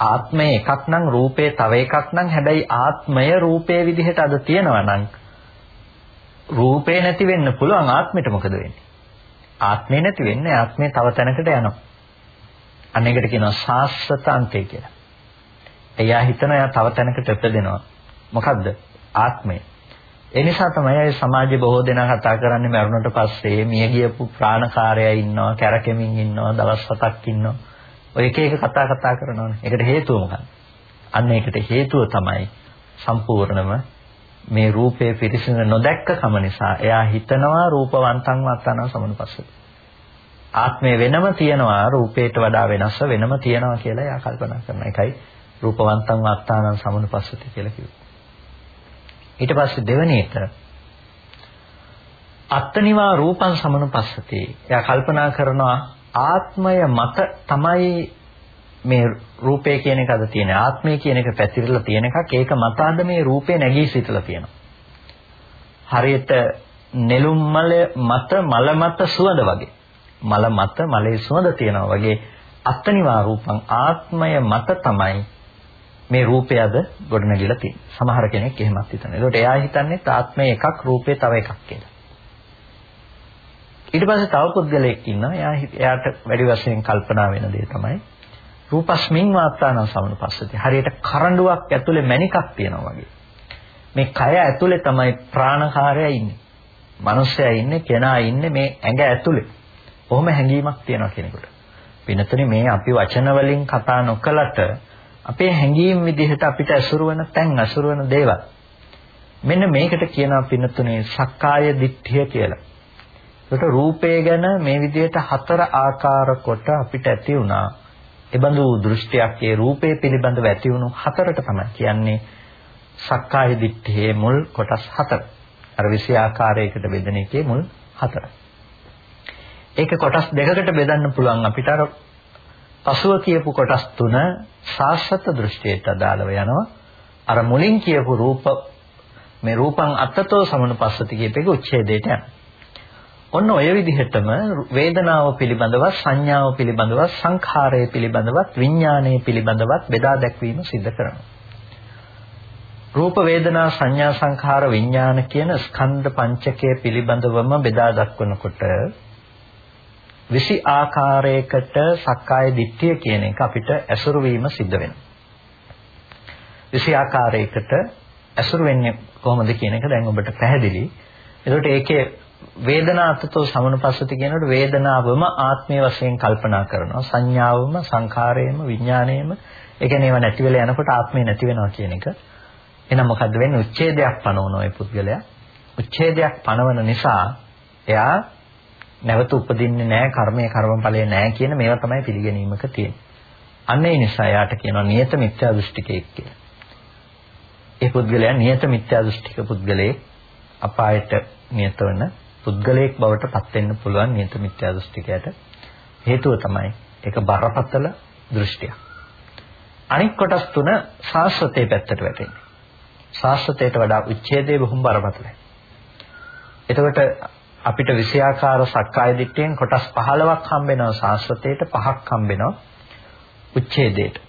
ආත්මය එකක් නම් රූපේ තව එකක් නම් හැබැයි ආත්මය රූපේ විදිහට අද තියෙනවා නම් රූපේ නැති වෙන්න පුළුවන් ආත්මෙට මොකද වෙන්නේ ආත්මේ නැති වෙන්නේ ආත්මේ තව තැනකට යනවා අන්න ඒකට කියනවා සාස්වත අන්තය කියලා. එයා හිතන එයා තව තැනකට ඉපදෙනවා. මොකද්ද? ආත්මය. ඒ නිසා තමයි අය සමාජයේ බොහෝ දෙනා කතා කරන්නේ මරුණට පස්සේ මිය ගියපු ප්‍රාණකාරයා ඉන්නවා, කැරකෙමින් ඉන්නවා, දවස් හතක් ඉන්නවා. ඔය එක එක කතා කතා කරනවානේ. ඒකට හේතුව මොකක්ද? අන්න ඒකට හේතුව තමයි සම්පූර්ණම මේ රූපේ පිරිසිදු නොදැක්ක කම නිසා එයා හිතනවා රූපවන්තං වත්තන සමනුපස්සති. ආත්මය වෙනම තියනවා රූපයට වඩා වෙනස වෙනම තියනවා කියලා එයා කල්පනා කරන එකයි රූපවන්තං වාත්තානං සමනුපස්සති කියලා කිව්වේ. ඊට පස්සේ දෙවෙනි එක අත්තනිවා රූපං සමනුපස්සති. එයා කල්පනා කරනවා ආත්මය මත තමයි මේ රූපය කියන එක අද තියෙන ආත්මය කියන එක පැතිරලා තියෙන එකක් ඒක මත අද මේ රූපේ නැගී සිටලා තියෙනවා. හරියට නෙළුම් මල මත මල මත සුවඳ වගේ. මල මත මලේ සුවඳ තියෙනවා වගේ අත්නිවා රූපං ආත්මය මත තමයි මේ රූපයද ගොඩනැගිලා තියෙන්නේ. සමහර කෙනෙක් එහෙමත් හිතනවා. ඒකට එයා හිතන්නේ ආත්මය එකක් රූපේ තව එකක් කියලා. ඊට පස්සේ තව පුද්ගලයෙක් ඉන්නවා. එයා එයාට වැඩි වශයෙන් කල්පනා වෙන දේ තමයි රූපස්මින් වාත්තාන සමනුපස්සති. හරියට කරඬුවක් ඇතුලේ මණිකක් තියෙනවා වගේ. මේ කය ඇතුලේ තමයි ප්‍රාණකාරය ඉන්නේ. මනුස්සයා ඉන්නේ, කෙනා ඉන්නේ මේ ඇඟ ඇතුලේ. කොහොම හැඟීමක් තියෙනවා කෙනෙකුට. වෙනතනේ මේ අපි වචන වලින් කතා නොකලට අපේ හැඟීම් විදිහට අපිට අසුර වෙන තැන් අසුර වෙන දේවල්. මෙන්න මේකට කියනවා පින්නතුනේ සක්කාය දිට්ඨිය කියලා. ඒකට රූපය ගැන මේ විදිහට හතර ආකාර කොට අපිට ඇති වුණා. ඒබඳු දෘෂ්ටියක් ඒ රූපේ පිළිබඳව ඇති වුණු හතරට තමයි කියන්නේ සක්කාය දිට්ඨියේ මුල් කොටස් හතර. අර 20 ආකාරයකට බෙදෙන එකේ මුල් හතර. ඒක කොටස් දෙකකට බෙදන්න පුළුවන් අපිට අර පසුව කියපු කොටස් තුන සාස්වත දෘෂ්ටියට අදාළව යනවා. අර මුලින් කියපු රූප මේ රූපං අත්තතෝ සමනුපස්සති කියපේක උච්ඡේදයට යනවා. ඔන්න ඔය විදිහටම වේදනාව පිළිබඳව සංඥාව පිළිබඳව සංඛාරය පිළිබඳව විඥානය පිළිබඳව බෙදා දැක්වීම සිද්ධ කරනවා. රූප වේදනා සංඥා සංඛාර විඥාන කියන ස්කන්ධ පංචකය පිළිබඳවම බෙදා දක්වනකොට විසි ආකාරයකට සක්කාය දිට්ඨිය කියන එක අපිට ඇසුරු වීම සිද්ධ වෙනවා. විෂයාකාරයකට ඇසුරු වෙන්නේ කොහොමද කියන එක දැන් ඔබට පැහැදිලි. එතකොට ඒකේ වේදනාත්තෝ සමනුපස්සති කියනකොට වේදනාවම ආත්මයේ වශයෙන් කල්පනා කරනවා. සංඥාවම සංඛාරයේම විඥාණයේම ඒ කියන්නේ ඒවා නැති වෙලා යනකොට ආත්මය නැති වෙනවා කියන එක. එහෙනම් මොකද්ද වෙන්නේ? උච්ඡේදයක් පනවන ඔය පුද්ගලයා. උච්ඡේදයක් පනවන නිසා එයා නැවත උපදින්නේ නැහැ, කර්මයේ කර්මඵලයේ නැහැ කියන මේවා තමයි පිළිගැනීමක තියෙන්නේ. අන්න ඒ නිසා එයාට කියනවා නියත මිත්‍යා දෘෂ්ටිකයෙක් කියලා. ඒ පුද්ගලයා නියත මිත්‍යා දෘෂ්ටික පුද්ගලයෙක් අපායට නියත වන පුද්ගලයෙක් බවට පත් වෙන්න පුළුවන් නියත මිත්‍යා දෘෂ්ටිකයට හේතුව තමයි ඒක බරපතල දෘෂ්ටියක්. අනික් කොටස් තුන සාස්වතේ පැත්තට වැටෙන්නේ. සාස්වතයට වඩා උච්ඡේදයේ බොහොම බරපතලයි. එතකොට අපිට විෂයාකාර සක්කාය දිට්ඨියෙන් කොටස් 15ක් හම්බ වෙනවා සාස්වතේට පහක් හම්බ වෙනවා උච්ඡේදයට.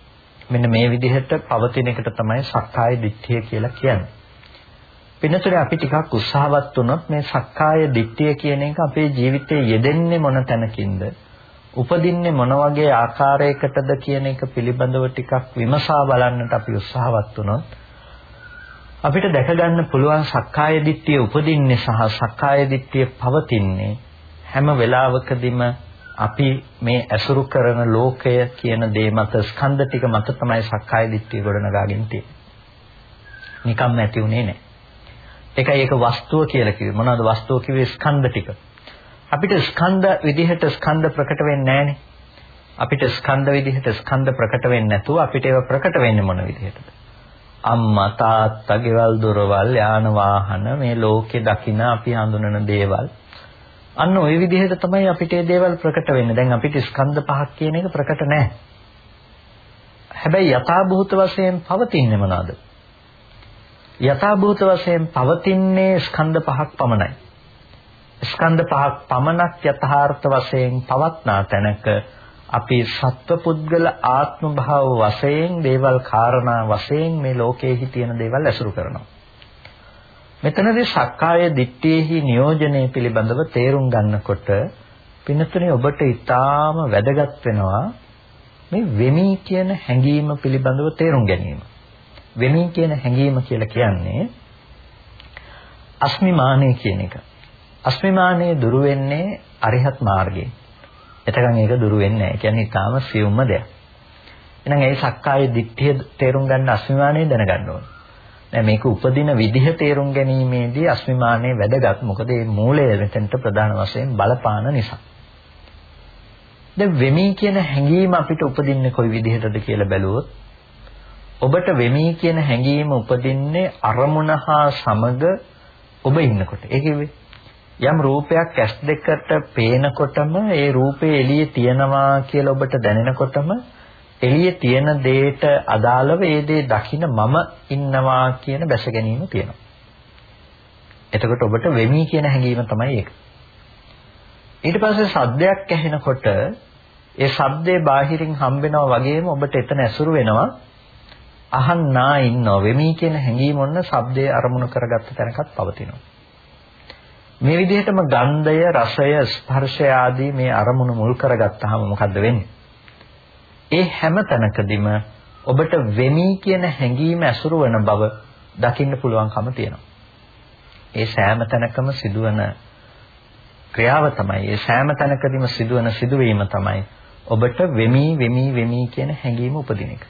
මෙන්න මේ විදිහට පවතින එකට තමයි සක්කාය දිට්ඨිය කියලා කියන්නේ. වෙනතර අපි ටිකක් උත්සාහවත් වුණොත් මේ සක්කාය දිට්ඨිය කියන එක අපේ ජීවිතයේ යෙදෙන්නේ මොන තැනකින්ද? උපදින්නේ මොන වගේ ආකාරයකටද කියන එක පිළිබඳව ටිකක් විමසා බලන්නට අපි උත්සාහවත් වුණොත් අපිට දැක ගන්න පුළුවන් සක්කාය දිට්ඨිය උපදින්නේ සහ සක්කාය දිට්ඨිය පවතින්නේ හැම වෙලාවකදීම අපි මේ ඇසුරු කරන ලෝකය කියන දේ මත ස්කන්ධ ටික මත තමයි සක්කාය දිට්ඨිය ගොඩනගාගෙන තියෙන්නේ. නිකම්ම ඇති උනේ නැහැ. ඒකයි ඒක වස්තුව කියලා කිව්වේ. මොනවද වස්තුව කිව්වේ ස්කන්ධ ටික. අපිට ස්කන්ධ විදිහට ස්කන්ධ ප්‍රකට වෙන්නේ නැහනේ. අපිට ස්කන්ධ විදිහට ස්කන්ධ ප්‍රකට වෙන්නේ නැතුව අපිට ඒවා ප්‍රකට වෙන්නේ මොන විදිහටද? අම්මා තාත්තා ගෙවල් දොරවල් යාන වාහන මේ ලෝකේ දකින අපි හඳුනන දේවල් අන්න ওই විදිහට තමයි අපිට මේ දේවල් ප්‍රකට වෙන්නේ. දැන් අපිට ස්කන්ධ පහක් කියන එක ප්‍රකට නැහැ. හැබැයි යථාභූත වශයෙන් පවතින්නේ මොනවාද? යථාභූත වශයෙන් පවතින්නේ ස්කන්ධ පහක් පමණයි. ස්කන්ධ පහක් පමණක් යථාර්ථ වශයෙන් පවත්නා තැනක අපි සත්වපුද්ගල ආත්ම භාව වශයෙන් දේවල් කාරණා වශයෙන් මේ ලෝකයේ තියෙන දේවල් ඇසුරු කරනවා. මෙතනදී සක්කාය දිට්ඨියෙහි නියෝජනය පිළිබඳව තේරුම් ගන්නකොට පින්නතුනේ ඔබට ඊටාම වැදගත් වෙනවා මේ වෙමි කියන හැඟීම පිළිබඳව තේරුම් ගැනීම. වෙමි කියන හැඟීම කියලා කියන්නේ අස්මිමානය කියන එක. අස්මිමානය දුරු වෙන්නේ අරිහත් මාර්ගයෙන්. එතකන් ඒක දුරු වෙන්නේ නැහැ. ඒ කියන්නේ ඊටාම සියුම්ම දෙයක්. එහෙනම් ඒ සක්කාය දිට්ඨිය තේරුම් ගන්න අස්මිමානය දැනගන්න ඕනේ. දැන් මේක උපදින විදිහ තේරුම් ගැනීමේදී අස්මිමානයේ වැදගත්. මොකද මේ මූලය මෙතනට ප්‍රධාන වශයෙන් බලපාන නිසා. දැන් වෙමි කියන හැඟීම අපිට උපදින්නේ කොයි විදිහටද කියලා බැලුවොත් ඔබට වෙමි කියන හැඟීම උපදින්නේ අරමුණ හා සමග ඔබ ඉන්නකොට. ඒ කිව්වේ යම් රූපයක් ඇස් දෙකට පේනකොටම ඒ රූපේ එළියේ තියනවා කියලා ඔබට දැනෙනකොටම එළියේ තියෙන දෙයට අදාළව ඒ දේ දකින්න මම ඉන්නවා කියන බැස ගැනීම තියෙනවා. එතකොට ඔබට වෙමි කියන හැඟීම තමයි ඒක. ඊට පස්සේ සද්දයක් ඇහෙනකොට ඒ සද්දේ බාහිරින් හම්බෙනවා වගේම ඔබට එතන ඇසුරු වෙනවා අහන්නා ඉන්නවා වෙමි කියන හැඟීම ඔන්න සද්දේ අරමුණු කරගත්ත තැනකත් පවතිනවා. මේ විදිහටම ගන්ධය, රසය, ස්පර්ශය ආදී මේ අරමුණු මුල් කරගත්තාම මොකද්ද වෙන්නේ? ඒ හැම තැනකදීම ඔබට වෙමි කියන හැඟීම ඇසුරු වන බව දකින්න පුළුවන්කම තියෙනවා. ඒ සෑම තැනකම සිදුවන ක්‍රියාව තමයි ඒ සෑම තැනකදීම සිදුවන සිදුවීම තමයි ඔබට වෙමි වෙමි වෙමි කියන හැඟීම උපදින එක.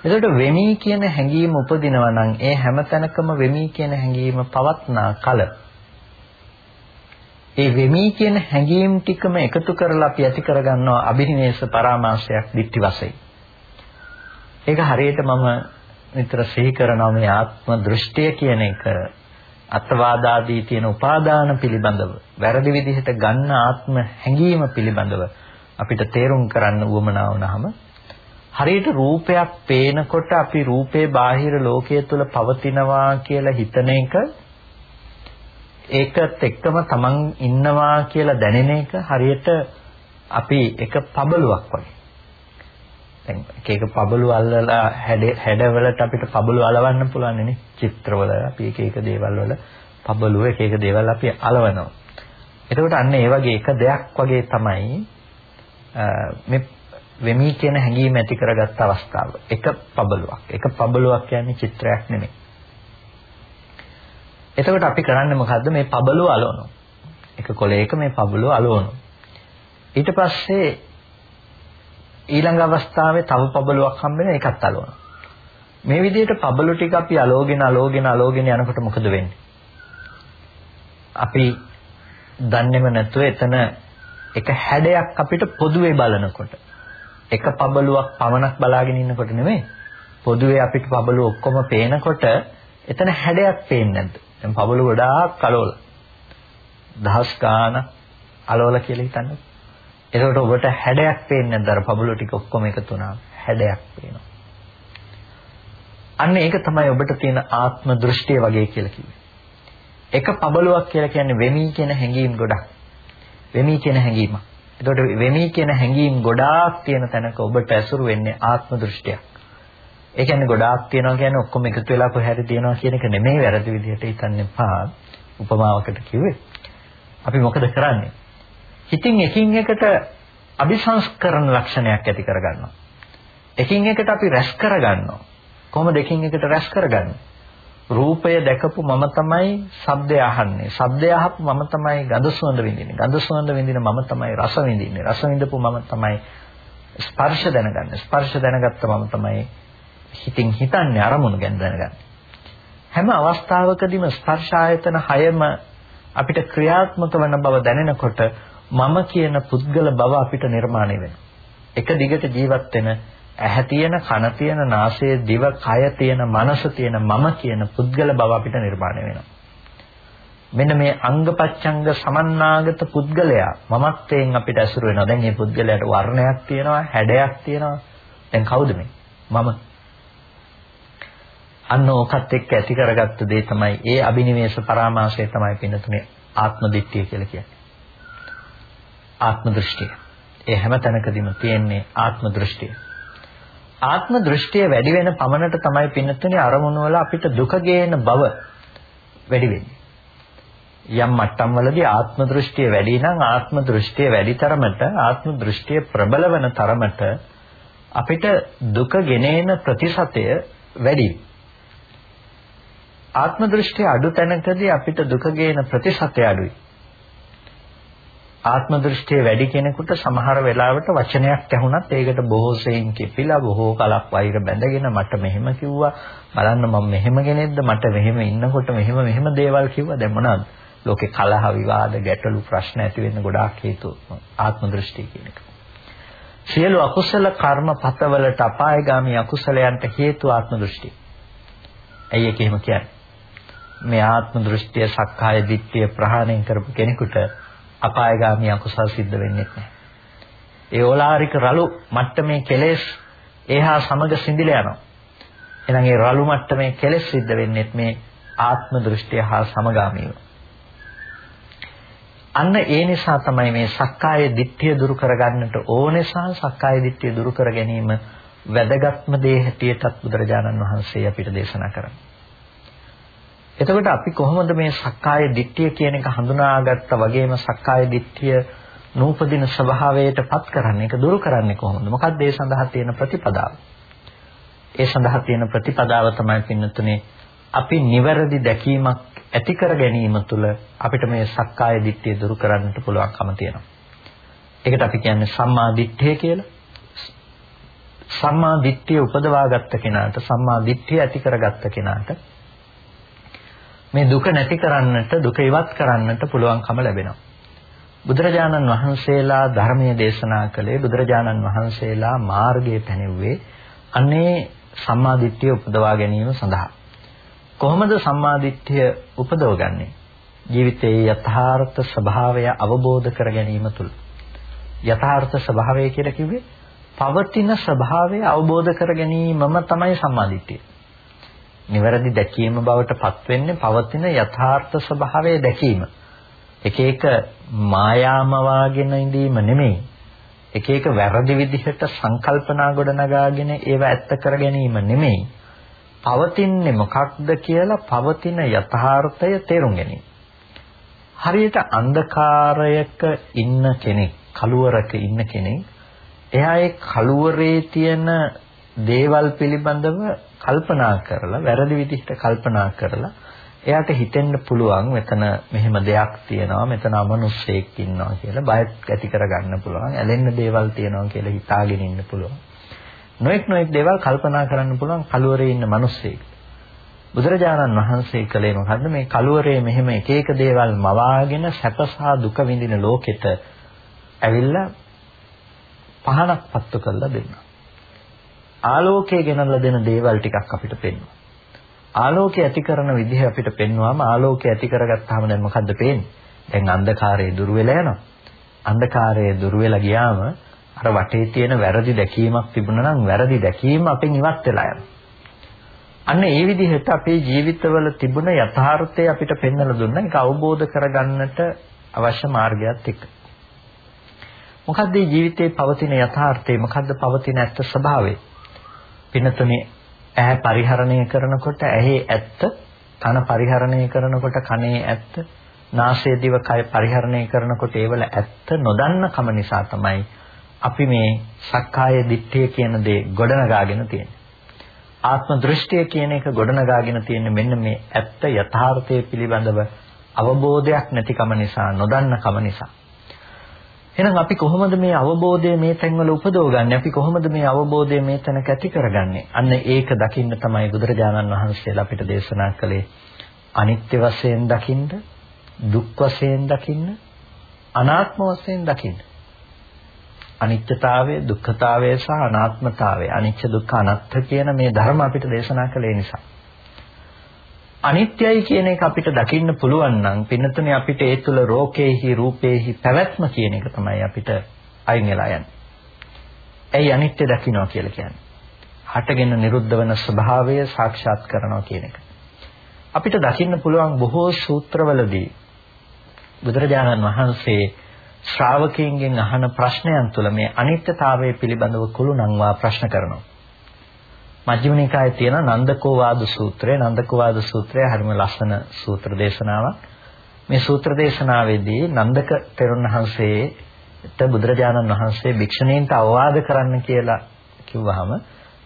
එතකොට වෙමි කියන හැඟීම උපදිනවා නම් ඒ හැම තැනකම වෙමි කියන හැඟීම පවත්නා කල ඒ වෙමි කියන හැඟීම් ටිකම එකතු කරලා අපි ඇති කරගන්නවා අභිනිවේෂ පරාමාසයක් දික්ටි වශයෙන්. ඒක හරියට මම විතර සිහි කරනවා මේ ආත්ම දෘෂ්ටිය කියන එක අත්වාදාදී තියෙන උපාදාන පිළිබඳව වැරදි විදිහට ගන්න ආත්ම හැඟීම පිළිබඳව අපිට තේරුම් කරන්න උවමනා වුණාම හරියට රූපයක් පේනකොට අපි රූපේ බාහිර ලෝකයේ තුල පවතිනවා කියලා හිතන එක ඒකත් එක්කම තමන් ඉන්නවා කියලා දැනෙන එක හරියට අපි එක පබළුවක් වගේ. දැන් එක එක පබළු අල්ලලා හැඩ හැඩවලට අපිට පබළු අලවන්න පුළුවන් නේ චිත්‍රවල අපි එක එක දේවල් වල පබළු එක එක දේවල් අපි අලවනවා. එතකොට අන්න ඒ වගේ එක දෙයක් වගේ තමයි මේ වෙමි කියන හැඟීම ඇති කරගත්ත අවස්ථාව. එක පබළුවක්. එක පබළුවක් කියන්නේ චිත්‍රයක් නෙමෙයි. එතකොට අපි කරන්නේ මොකද්ද මේ පබළුව අලවනවා. එක කොලයක මේ පබළුව අලවනවා. ඊට පස්සේ ඊළඟ අවස්ථාවේ තව පබළුවක් හම්බ වෙන එකත් අලවනවා. මේ විදිහට පබළු ටික අපි අලෝගෙන අලෝගෙන අලෝගෙන යනකොට මොකද වෙන්නේ? අපි දන්නේම නැතුව එතන එක හැඩයක් අපිට පොදුවේ බලනකොට එක පබළුවක් පමණක් බලාගෙන ඉන්නකොට නෙමෙයි පොදුවේ අපිට පබළු ඔක්කොම පේනකොට එතන හැඩයක් පේන්නේ නැද්ද? දැන් පබළු ගොඩාක් අලෝල. දහස් ගාන අලෝල කියලා හිතන්න. එතකොට ඔබට හැඩයක් පේන්නේ නැද්ද? අර පබළු ටික ඔක්කොම එකතු වුණාම හැඩයක් පේනවා. අන්න ඒක තමයි ඔබට තියෙන ආත්ම දෘෂ්ටිය වගේ කියලා කිව්වේ. එක පබළුවක් කියලා කියන්නේ වෙමි කියන හැඟීම් ගොඩක්. වෙමි කියන හැඟීම. එතකොට වෙමි කියන හැඟීම් ගොඩාක් තියෙන තැනක ඔබට ඇසුරු වෙන්නේ ආත්ම දෘෂ්ටියක්. ඒ කියන්නේ ගොඩාක් තියෙනවා කියන්නේ ඔක්කොම එකතු වෙලා කොහේ හරි තියෙනවා කියන එක නෙමෙයි වැරදි විදිහට හිතන්න එපා. උපමාවකට කිව්වේ. අපි මොකද කරන්නේ? හිතින් එකින් එකට අபிසංස්කරණ ලක්ෂණයක් ඇති කරගන්නවා. එකින් එකට අපි රැස් කරගන්නවා. කොහොමද එකින් එකට රැස් කරගන්නේ? රූපය දැකපු මම තමයි ශබ්දය අහන්නේ. ශබ්දය අහපු මම තමයි ගඳ සුවඳ විඳින්නේ. ගඳ සුවඳ විඳින මම තමයි රස විඳින්නේ. රස විඳපු මම තමයි ස්පර්ශ දැනගන්නේ. ස්පර්ශ දැනගත්ත මම තමයි හිතින් හිතන්නේ අරමුණු ගැන දැනගන්නේ. හැම අවස්ථාවකදීම ස්පර්ශ ආයතන හයම අපිට ක්‍රියාත්මක වන බව දැනෙනකොට මම කියන පුද්ගල බව අපිට නිර්මාණය වෙනවා. එක දිගට ජීවත් වෙන ඇහැ තියෙන, කන තියෙන, නාසය, දිව, කය තියෙන, මනස තියෙන මම කියන පුද්ගල බව අපිට නිර්මාණය වෙනවා. මෙන්න මේ අංගපච්ඡංග සමන්නාගත පුද්ගලයා මමත්වයෙන් අපිට ඇසුරු වෙනවා. දැන් මේ පුද්ගලයාට වර්ණයක් තියෙනවා, හැඩයක් තියෙනවා. දැන් කවුද මේ? මම. අන්න ඕකත් එක්ක ඇති කරගත්ත දේ තමයි ඒ අබිනිවේෂ පරාමාසය තමයි පින්නතුනේ ආත්ම දිට්ඨිය කියලා කියන්නේ. ආත්ම දෘෂ්ටිය. ඒ හැම තැනකදීම තියෙන්නේ ආත්ම දෘෂ්ටිය. ආත්ම දෘෂ්ටිය වැඩි වෙන පමණට තමයි පින්නතුනේ අරමුණු වල අපිට දුක ගේන බව වැඩි වෙන්නේ. යම් මට්ටම් වලදී ආත්ම දෘෂ්ටිය වැඩි නම් ආත්ම දෘෂ්ටිය වැඩි තරමට ආත්ම දෘෂ්ටිය ප්‍රබල වෙන තරමට අපිට දුක ගෙනෙන ප්‍රතිශතය වැඩි. ආත්ම දෘෂ්ටිය අඩු තැනකදී අපිට දුක ගේන ප්‍රතිශතය අඩුයි. ආත්ම දෘෂ්ටිය වැඩි කෙනෙකුට සමහර වෙලාවට වචනයක් ඇහුණත් ඒකට බොහෝ සෙයින් කිපිලා බොහෝ කලක් වෛර බැඳගෙන මට මෙහෙම කිව්වා බලන්න මම මෙහෙම කෙනෙක්ද මට මෙහෙම ඉන්නකොට මෙහෙම මෙහෙම දේවල් කිව්වා දැන් මොනවද ලෝකේ කලහ විවාද ගැටලු ප්‍රශ්න ඇති වෙන්න ගොඩාක් හේතු ආත්ම දෘෂ්ටිය කියන එක. සියලු අකුසල කර්ම පතවලට අපායগামী අකුසලයන්ට හේතු ආත්ම දෘෂ්ටිය. ඇයි ඒක එහෙම කියන්නේ? මේ ආත්ම දෘෂ්ටිය සක්කාය දිට්ඨිය ප්‍රහාණය කරපු කෙනෙකුට අපායগামী අකුසල් සිද්ධ වෙන්නේ නැහැ. ඒ ඕලාරික රළු මට්ටමේ කෙලෙස් එහා සමග සිඳිලා යනවා. එහෙනම් ඒ රළු මට්ටමේ කෙලෙස් සිද්ධ වෙන්නේ මේ ආත්ම දෘෂ්ටිය හා සමගාමීව. අන්න ඒ නිසා තමයි මේ සක්කාය දිට්ඨිය දුරු කරගන්නට ඕනේ සහ සක්කාය දිට්ඨිය දුරු කර ගැනීම වැදගත්ම දේ හැටියටත් බුදුරජාණන් වහන්සේ අපිට දේශනා කරන්නේ. එතකොට අපි කොහොමද මේ සක්කාය දිට්ඨිය කියන එක හඳුනාගත්තා වගේම සක්කාය දිට්ඨිය නූපදින ස්වභාවයට පත් කරන්නේ ඒක දුරු කරන්නේ කොහොමද? මොකක්ද ඒ සඳහා තියෙන ප්‍රතිපදාව? ඒ සඳහා තියෙන ප්‍රතිපදාව තමයි පින්නතුනේ අපි නිවැරදි දැකීමක් ඇති කර ගැනීම තුළ අපිට මේ සක්කාය දිට්ඨිය දුරු කරන්නට පුළුවන්කම තියෙනවා. ඒකට අපි කියන්නේ සම්මා දිට්ඨිය කියලා. සම්මා දිට්ඨිය උපදවාගත්ත කෙනාට සම්මා දිට්ඨිය ඇති කරගත්ත කෙනාට මේ දුක නැති කරන්නට දුක ඉවත් කරන්නට පුළුවන්කම ලැබෙනවා. බුදුරජාණන් වහන්සේලා ධර්මයේ දේශනා කළේ බුදුරජාණන් වහන්සේලා මාර්ගයේ පැනෙව්වේ අනේ සම්මාදිට්ඨිය උපදවා ගැනීම සඳහා. කොහොමද සම්මාදිට්ඨිය උපදවගන්නේ? ජීවිතයේ යථාර්ථ ස්වභාවය අවබෝධ කර ගැනීම තුළ. යථාර්ථ ස්වභාවය කියලා කිව්වේ පවතින ස්වභාවය අවබෝධ කර ගැනීමම තමයි සම්මාදිට්ඨිය. නිවැරදි දැකීම බවට පත් වෙන්නේ පවතින යථාර්ථ ස්වභාවය දැකීම. එක එක මායාම වාගෙන ඉඳීම නෙමෙයි. එක එක වැරදි විදිහට සංකල්පනා ගොඩනගාගෙන ඒව ඇත්ත කර ගැනීම නෙමෙයි. පවතින්නේ මොකක්ද කියලා පවතින යථාර්ථය තේරුම් ගැනීම. හරියට අන්ධකාරයක ඉන්න කෙනෙක්, කළුවරක ඉන්න කෙනෙක් එයා ඒ කලුවරේ තියෙන දේවල් පිළිබඳව කල්පනා කරලා වැරදි විදිහට කල්පනා කරලා එයාට හිතෙන්න පුළුවන් මෙතන මෙහෙම දෙයක් තියෙනවා මෙතන අමනුෂ්‍යයෙක් ඉන්නවා කියලා බයත් ඇති කරගන්න පුළුවන් ඇලෙන්න දේවල් තියෙනවා කියලා හිතාගෙන ඉන්න පුළුවන්. නොඑක් නොඑක් දේවල් කල්පනා කරන්න පුළුවන් කලුවරේ ඉන්න මිනිස්සෙක්. බුදුරජාණන් වහන්සේ කලේ මොකද්ද? මේ කලුවරේ මෙහෙම එක එක දේවල් මවාගෙන සැපසා දුක විඳින ලෝකෙට ඇවිල්ලා පහනක් පත්තු කරලා දෙන්නා. ආලෝකය ගෙනල්ලා දෙන දේවල් ටිකක් අපිට පෙන්වනවා ආලෝකය ඇති කරන විදිහ අපිට පෙන්වුවාම ආලෝකය ඇති කරගත්තාම දැන් මොකද්ද පේන්නේ? දැන් අන්ධකාරය දුර වෙලා යනවා. අන්ධකාරය දුර වෙලා ගියාම අර වටේ තියෙන වැරදි දැකීමක් තිබුණා නම් වැරදි දැකීම අපෙන් ඉවත් වෙලා යනවා. අන්න ඒ විදිහට අපේ ජීවිතවල තිබුණ යථාර්ථය අපිට පෙන්වලා දුන්නා. ඒක අවබෝධ කරගන්නට අවශ්‍ය මාර්ගයත් එක්ක. මොකද්ද මේ ජීවිතයේ පවතින යථාර්ථය? මොකද්ද පවතින ඇත්ත ස්වභාවය? පිනතුනේ ඇහැ පරිහරණය කරනකොට ඇහි ඇත්ත, කන පරිහරණය කරනකොට කනේ ඇත්ත, නාසය දිව කය පරිහරණය කරනකොට ඒවල ඇත්ත නොදන්න කම නිසා තමයි අපි මේ සක්කාය දිට්ඨිය කියන දේ ගොඩනගාගෙන තියෙන්නේ. ආත්ම දෘෂ්ටිය කියන එක ගොඩනගාගෙන තියෙන්නේ මෙන්න මේ ඇත්ත යථාර්ථය පිළිබඳව අවබෝධයක් නැතිකම නිසා නොදන්න කම නිසා. එහෙනම් අපි කොහොමද මේ අවබෝධය මේ තැන්වල උපදවගන්නේ? අපි කොහොමද මේ අවබෝධය මේ තැනක ඇති කරගන්නේ? අන්න ඒක දකින්න තමයි බුදුරජාණන් වහන්සේලා අපිට දේශනා කළේ අනිත්‍ය වශයෙන් දකින්න, දුක් වශයෙන් දකින්න, අනාත්ම වශයෙන් දකින්න. අනිත්‍යතාවය, දුක්ඛතාවය සහ අනාත්මතාවය, අනිච්ච දුක්ඛ අනාත්ම කියන මේ ධර්ම අපිට දේශනා කළේ නිසා. අනිත්‍යයි කියන එක අපිට දකින්න පුළුවන් නම් පින්නතුනේ අපිට ඒ තුල රෝකේහි රූපේහි පැවැත්ම කියන එක තමයි අපිට අයින් වෙලා යන්නේ. ඇයි අනිත්‍ය දකින්නවා කියලා කියන්නේ? හටගෙන නිරුද්ධ වෙන ස්වභාවය සාක්ෂාත් කරනවා කියන එක. අපිට දකින්න පුළුවන් බොහෝ සූත්‍රවලදී බුදුරජාණන් වහන්සේ ශ්‍රාවකයන්ගෙන් අහන ප්‍රශ්නයන් තුළ මේ අනිත්‍යතාවය පිළිබඳව කුළුණන්වා ප්‍රශ්න කරනවා. මජ්ක්‍ධිම නිකායේ තියෙන නන්දකෝ වාද සූත්‍රය නන්දකෝ වාද සූත්‍රය හරිම ලස්සන සූත්‍ර දේශනාවක්. මේ සූත්‍ර දේශනාවේදී නන්දක තෙරුන් වහන්සේට බුදුරජාණන් වහන්සේ භික්ෂුණීන්ට අවවාද කරන්න කියලා කිව්වහම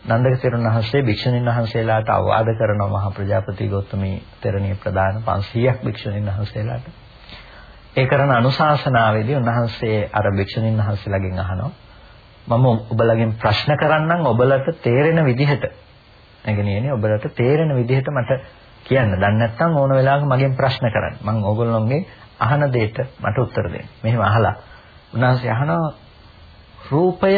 නන්දක තෙරුන් වහන්සේ භික්ෂුණීන් වහන්සේලාට අවවාද කරනවා මහා ප්‍රජාපති ගෞතමී තෙරණිය ප්‍රදාන 500ක් භික්ෂුණීන් වහන්සේලාට. ඒ කරන අනුශාසනාවේදී උන්වහන්සේ අර භික්ෂුණීන් වහන්සේලාගෙන් අහනවා මම ඔබලගෙන් ප්‍රශ්න කරන්නම් ඔබලට තේරෙන විදිහට. නැගණියනේ ඔබලට තේරෙන විදිහට මට කියන්න. දන්නේ නැත්නම් ඕන වෙලාවක මගෙන් ප්‍රශ්න කරන්න. මම ඕගොල්ලෝගේ අහන දෙයට මට උත්තර දෙන්න. මෙහෙම අහලා උන්වහන්සේ අහනවා රූපය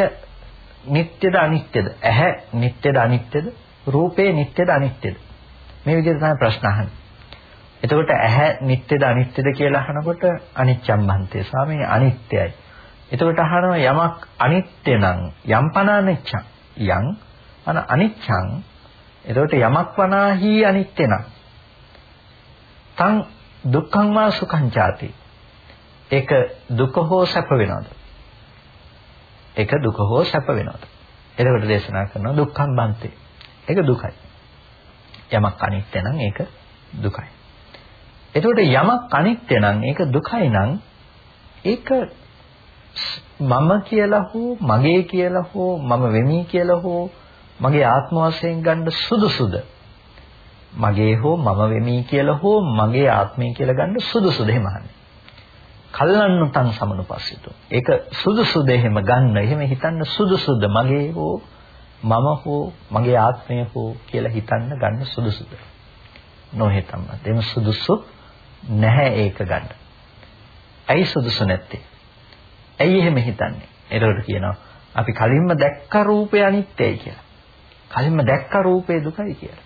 නිට්ටයද අනිත්‍යද? ඇහැ නිට්ටයද අනිත්‍යද? රූපේ නිට්ටයද අනිත්‍යද? මේ විදිහට තමයි ප්‍රශ්න අහන්නේ. එතකොට ඇහැ නිට්ටයද අනිත්‍යද කියලා අහනකොට අනිච්චම් බන්තේ ස්වාමී අනිත්‍යයි. එතකොට අහනවා යමක් අනිත්‍ය නම් යම් පන අනිච්චං යම් අන අනිච්චං එතකොට යමක් වනාහි අනිත්‍ය නම්. තං දුක්ඛං වා සුඛං ചാති ඒක දුක හෝ සැප වෙනවද? ඒක දුක හෝ සැප වෙනවද? එතකොට දේශනා කරනවා දුක්ඛං බන්තේ. ඒක දුකයි. යමක් අනිත්‍ය නම් ඒක දුකයි. එතකොට යමක් අනිත්‍ය නම් ඒක දුකයි නම් ඒක මම කියලා හෝ මගේ කියලා හෝ මම වෙමි කියලා හෝ මගේ ආත්ම වශයෙන් ගන්න සුදුසුද? මගේ හෝ මම වෙමි කියලා හෝ මගේ ආත්මය කියලා ගන්න සුදුසුද? එහෙම අහන්නේ. කල්ලන්නතං සමනුපස්සිතු. ඒක සුදුසුද එහෙම ගන්න එහෙම හිතන්න සුදුසුද? මගේ හෝ මම හෝ මගේ ආත්මය හෝ කියලා හිතන්න ගන්න සුදුසුද? නොහෙතම දෙම සුදුසු නැහැ ඒක ගන්න. ඇයි සුදුසු නැත්තේ? ඇයි එහෙම හිතන්නේ? එතකොට කියනවා අපි කලින්ම දැක්ක රූපය අනිත්‍යයි කියලා. කලින්ම දැක්ක රූපේ දුකයි කියලා.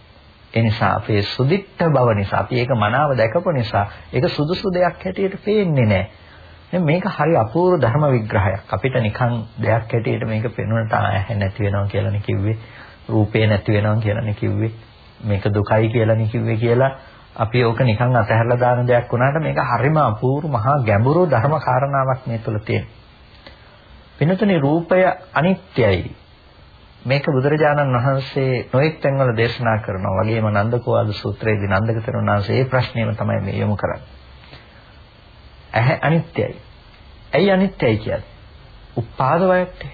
ඒ නිසා අපේ සුදිත්ත බව නිසා අපි ඒක මනාව දැකපු නිසා ඒක සුදුසු දෙයක් හැටියට පේන්නේ නැහැ. මේක හරි අපූර්ව ධර්ම විග්‍රහයක්. අපිට නිකන් දෙයක් හැටියට මේක පෙනුනට ආය නැති වෙනවා කියලානේ කිව්වේ. රූපේ නැති වෙනවා කියලානේ කිව්වේ. මේක දුකයි කියලානේ කිව්වේ කියලා අපි ඕක නිකන් අතහැරලා දාන දෙයක් වුණාට මේක හරිම අපූර්ව මහා ගැඹුරු ධර්ම කාරණාවක් මේ තුල තියෙනවා. වෙනතනේ රූපය අනිත්‍යයි. මේක බුදුරජාණන් වහන්සේ නොඑක් තැන්වල දේශනා කරනවා. වගේම නන්දකෝවාද සූත්‍රයේදී නන්දක තෙරුන් වහන්සේ මේ ප්‍රශ්නයම තමයි මේ යොමු කරන්නේ. ඇහැ අනිත්‍යයි. ඇයි අනිත්‍යයි කියන්නේ? උපාද වයට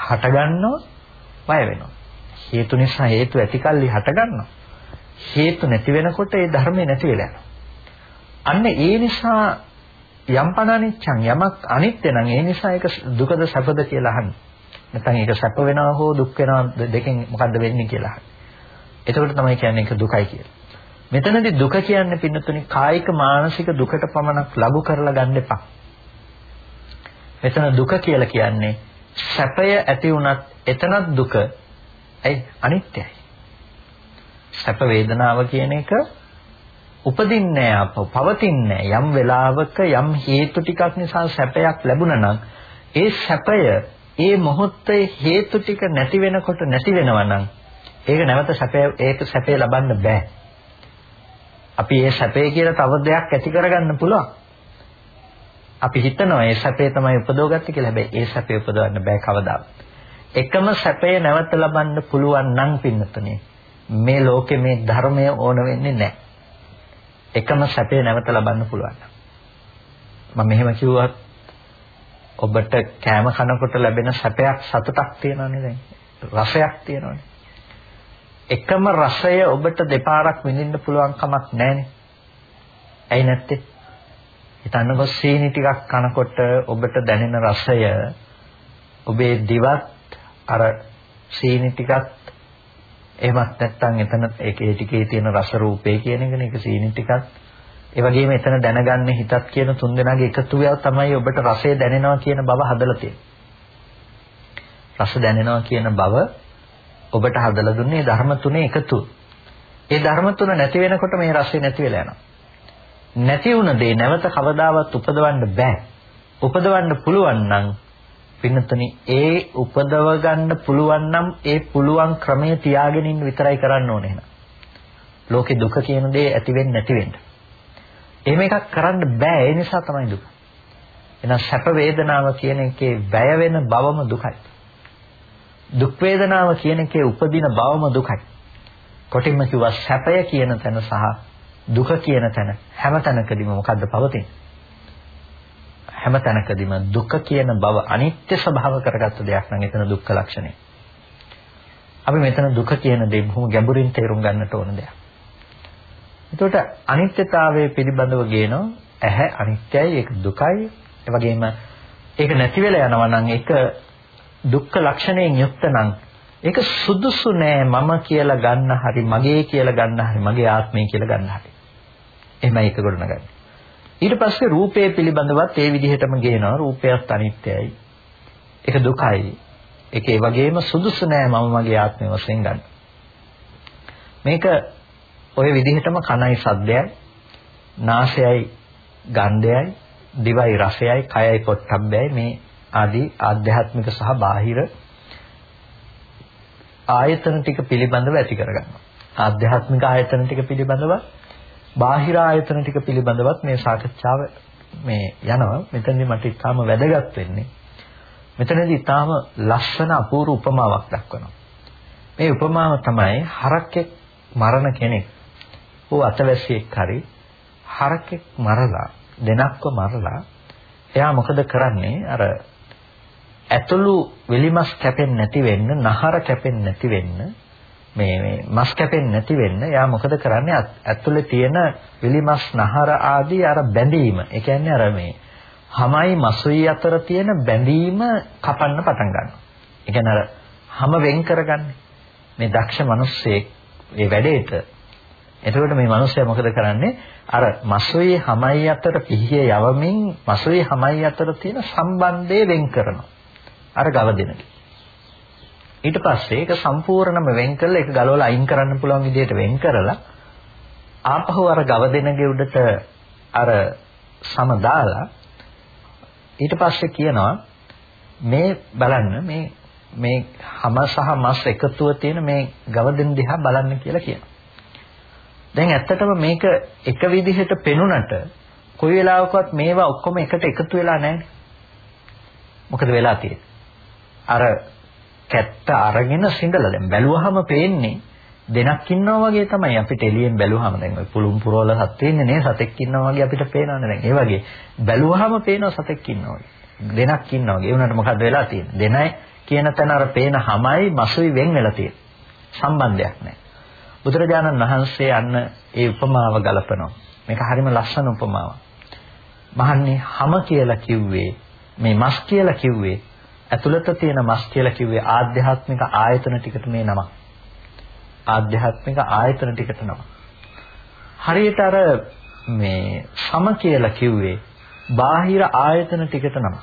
හටගන්නවා වය වෙනවා. හේතු නිසා හේතු ඇතිකල්ලි හටගන්නවා. හේතු නැති වෙනකොට ඒ ධර්මේ නැති වෙලා යනවා. අන්න ඒ නිසා යම් පණනිච්ඡන් යමක් අනිත්‍ය නම් ඒ නිසා ඒක දුකද සැපද කියලා අහන්නේ. නැත්නම් ඒක සැප වෙනවා හෝ දුක් වෙනවා දෙකෙන් මොකද්ද වෙන්නේ කියලා අහන්නේ. එතකොට තමයි කියන්නේ ඒක දුකයි කියලා. මෙතනදී දුක කියන්නේ පින්නතුනි කායික මානසික දුකට පමණක් ලබු කරලා ගන්න එපා. මෙතන දුක කියලා කියන්නේ සැපය ඇති වුණත් එතනත් දුක ඇයි අනිත්‍යයි. සැප වේදනාව කියන එක උපදින්නේ අප පවතින්නේ යම් වෙලාවක යම් හේතු ටිකක් නිසා සැපයක් ලැබුණා නම් ඒ සැපය ඒ මොහොතේ හේතු ටික නැති වෙනකොට නැති වෙනවා නම් ඒක නැවත සැපේ ඒක සැපේ ලබන්න බෑ. අපි ඒ සැපේ කියලා තව දෙයක් ඇති කරගන්න පුළුවන්. අපි හිතනවා ඒ සැපේ තමයි උපදවගත්තේ කියලා. හැබැයි ඒ සැපේ උපදවන්න බෑ කවදාවත්. එකම සැපේ නැවත ලබන්න පුළුවන් නම් පින්නතුනේ මේ ලෝකේ මේ ධර්මය ඕන වෙන්නේ නැහැ. එකම සැපේ නැවත ලබන්න පුළුවන්. මම මෙහෙම කිව්වත් ඔබට කෑම කනකොට ලැබෙන සැපයක් සතුටක් තියෙනවනේ දැන්. රසයක් තියෙනවනේ. එකම රසය ඔබට දෙපාරක් විඳින්න පුළුවන් කමක් නැහැනේ. ඇයි නැත්තේ? හිතන්නකො සීනි ටිකක් කනකොට ඔබට දැනෙන රසය ඔබේ දිවත් අර සීනි ටිකත් එහෙමත් නැත්නම් එතන ඒකේ ටිකේ තියෙන රස රූපේ කියන එකනේ ඒක සීනි ටිකත් ඒ වගේම එතන දැනගන්න හිතත් කියන තුන් දෙනාගේ එකතුව තමයි ඔබට රසය දැනෙනවා කියන බව හදලා තියෙන්නේ. රස දැනෙනවා කියන බව ඔබට හදලා දුන්නේ ධර්ම තුනේ එකතු. ඒ ධර්ම තුන නැති වෙනකොට මේ රසය නැති වෙලා යනවා. නැති වුණ දේ නැවත කවදාවත් උපදවන්න බෑ. උපදවන්න පුළුවන් නම් පින්නතනි ඒ උපදව ගන්න පුළුවන් නම් ඒ පුළුවන් ක්‍රමය තියාගෙන ඉන්න විතරයි කරන්න ඕනේ එහෙනම්. ලෝකේ දුක කියන දේ ඇති වෙන්නේ නැති වෙන්න. එහෙම එකක් කරන්න බෑ ඒ නිසා තමයි දුක. එහෙනම් සැප වේදනාව කියන එකේ වැය වෙන බවම දුකයි. දුක් වේදනාව කියන එකේ උපදින බවම දුකයි. කොටින්ම කිව්වා සැපය කියන තැන සහ දුක කියන තැන හැම තැනකදීම මොකද්ද පවතින්නේ? හැම තැනකදීම දුක කියන බව අනිත්‍ය ස්වභාව කරගත්ත දෙයක් නම් එතන දුක්ඛ ලක්ෂණය. අපි මෙතන දුක කියන දේ බොහොම ගැඹුරින් තේරුම් ගන්නට ඕන දෙයක්. එතකොට අනිත්‍යතාවයේ පිළිබඳව ගේනවා ඇහැ අනිත්‍යයි ඒක දුකයි ඒ වගේම ඒක නැති වෙලා යනවා නම් ඒක දුක්ඛ ලක්ෂණයෙන් යුක්ත නම් ඒක සුදුසු නෑ මම කියලා ගන්න හරි මගේ කියලා ගන්න හරි මගේ ආත්මය කියලා ගන්න හරි එහෙමයි ඒක ගොඩනගන්නේ. ඊට පස්සේ රූපය පිළිබඳවත් ඒ විදිහටම ගේනවා රූපයත් අනිත්‍යයි. ඒක දුකයි. ඒක ඒ වගේම සුදුසු නෑ මම මගේ ආත්මය වශයෙන් ගන්න. මේක ওই විදිහටම කනයි සද්දයයි, නාසයයි ගන්ධයයි, දිවයි රසයයි, කයයි පොට්ටබ්බයයි මේ ආදී ආධ්‍යාත්මික සහ බාහිර ආයතන ටික පිළිබඳව ඇති කරගන්නවා. ආධ්‍යාත්මික ආයතන ටික පිළිබඳව බාහිර ආයතන ටික පිළිබඳවත් මේ සාකච්ඡාව මේ යනවා. මෙතනදී මට ඉතාම වැදගත් වෙන්නේ මෙතනදී ඉතාම ලස්සන අපූර්ව උපමාවක් දක්වනවා. මේ උපමාව තමයි හරකෙක් මරණ කෙනෙක් ਉਹ අතවැසියෙක් හරි හරකෙක් මරලා දෙනක්ව මරලා එයා මොකද කරන්නේ අර ඇතුළු වෙලිමස් කැපෙන්නේ නැති වෙන්න නහර කැපෙන්නේ නැති වෙන්න මේ මේ මස් කැපෙන්නේ නැති වෙන්න එයා මොකද කරන්නේ ඇතුලේ තියෙන විලිමස් නහර ආදී අර බැඳීම ඒ කියන්නේ අර මේ හමයි මසුයි අතර තියෙන බැඳීම කපන්න පටන් ගන්නවා. ඒ කියන්නේ අර හැම වෙන් කරගන්නේ. මේ දක්ෂ මිනිස්සෙක් මේ වැඩේට එතකොට මේ මිනිස්සයා මොකද කරන්නේ? අර මසුයි හැමයි අතර පිහිය යවමින් මසුයි හැමයි අතර තියෙන සම්බන්ධය වෙන් කරනවා. අර ගව දෙනකේ. ඊට පස්සේ ඒක සම්පූර්ණයෙන්ම වෙන් කරලා ඒක ගලවලා අයින් කරන්න පුළුවන් විදිහට වෙන් කරලා ආපහු අර ගව දෙනගේ උඩට අර සම දාලා ඊට පස්සේ කියනවා මේ බලන්න මේ මේ හැම සහ මස් එකතුව තියෙන මේ ගව දෙන දිහා බලන්න කියලා කියනවා. දැන් ඇත්තටම මේක එක විදිහට පෙනුනට කොයි වෙලාවකවත් මේවා ඔක්කොම එකට එකතු වෙලා නැහැ. මොකද වෙලා තියෙන්නේ? අර කැත්ත අරගෙන සිඳලා දැන් බැලුවහම පේන්නේ දෙනක් ඉන්නවා වගේ තමයි අපිට එළියෙන් බැලුවහම දැන් ඔය පුළුම් පුරවල සත් වෙන්නේ නේ සතෙක් ඉන්නවා වගේ අපිට පේනවනේ දැන් ඒ වගේ බැලුවහම පේනවා සතෙක් ඉන්නවා වගේ දෙනක් ඉන්නවා වගේ ඒ උනට මොකද්ද වෙලා තියෙන්නේ දෙනයි කියන තැන අර පේන හැමයි මසුයි වෙන් වෙලා තියෙන. සම්බන්ධයක් නැහැ. බුදුරජාණන් වහන්සේ අන්න ඒ උපමාව ගලපනවා. මේක හරිම ලස්සන උපමාවක්. මහන්නේ හැම කියලා කිව්වේ මේ මස් කියලා කිව්වේ ඇතුළත තියෙන මස් කියලා කිව්වේ ආධ්‍යාත්මික ආයතන ටිකට මේ නම. ආධ්‍යාත්මික ආයතන ටිකට නම. හරියට අර මේ සම කියලා කිව්වේ බාහිර ආයතන ටිකට නම.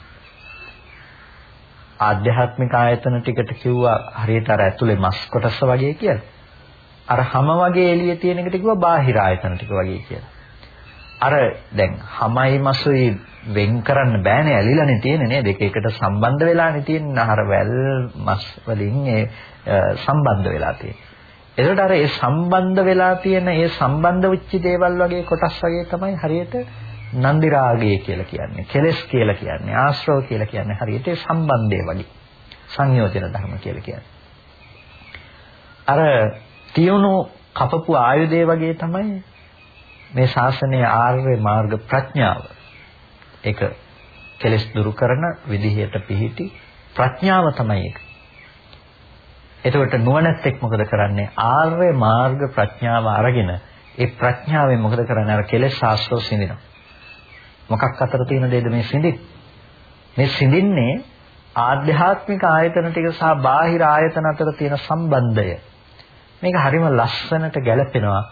ආධ්‍යාත්මික ආයතන ටිකට කිව්වා හරියට අර ඇතුලේ මස් කොටස වගේ කියලා. අර හැම වගේ එළියේ තියෙන එකට කිව්වා බාහිර ආයතන ටික වගේ කියලා. අර දැන් හැමයි මසුයි වෙන් කරන්න බෑනේ ඇලිලානේ තියෙන්නේ නේද? දෙක එකට සම්බන්ධ වෙලානේ තියෙන්නේ. අහර වැල් මස් වලින් ඒ සම්බන්ධ වෙලා තියෙන්නේ. එතකොට අර ඒ සම්බන්ධ වෙලා තියෙන ඒ සම්බන්ධ වෙච්ච දේවල් වගේ කොටස් වගේ තමයි හරියට නන්දි රාගය කියලා කියන්නේ. කෙලස් කියලා කියන්නේ. ආශ්‍රව කියලා කියන්නේ හරියට ඒ සම්බන්ධය වගේ. සංයෝජන ධර්ම කියලා කියන්නේ. අර තියුණු කපපු ආයුධය වගේ තමයි මේ ශාසනයේ ආර්ය මාර්ග ප්‍රඥාව. ඒක කෙලස් දුරු කරන විදිහයට පිහිටි ප්‍රඥාව තමයි ඒක. එතකොට නුවණැත්තෙක් මොකද කරන්නේ? ආර්ය මාර්ග ප්‍රඥාව අරගෙන ඒ ප්‍රඥාවෙන් මොකද කරන්නේ? අර කෙලෙස් ආශ්‍රව සිඳිනවා. මොකක් අතර තියෙන දෙයද මේ සිඳින්? මේ සිඳින්නේ ආධ්‍යාත්මික ආයතන ටික සහ බාහිර ආයතන අතර තියෙන සම්බන්ධය. මේක හරිම ලස්සනට ගැලපෙනවා.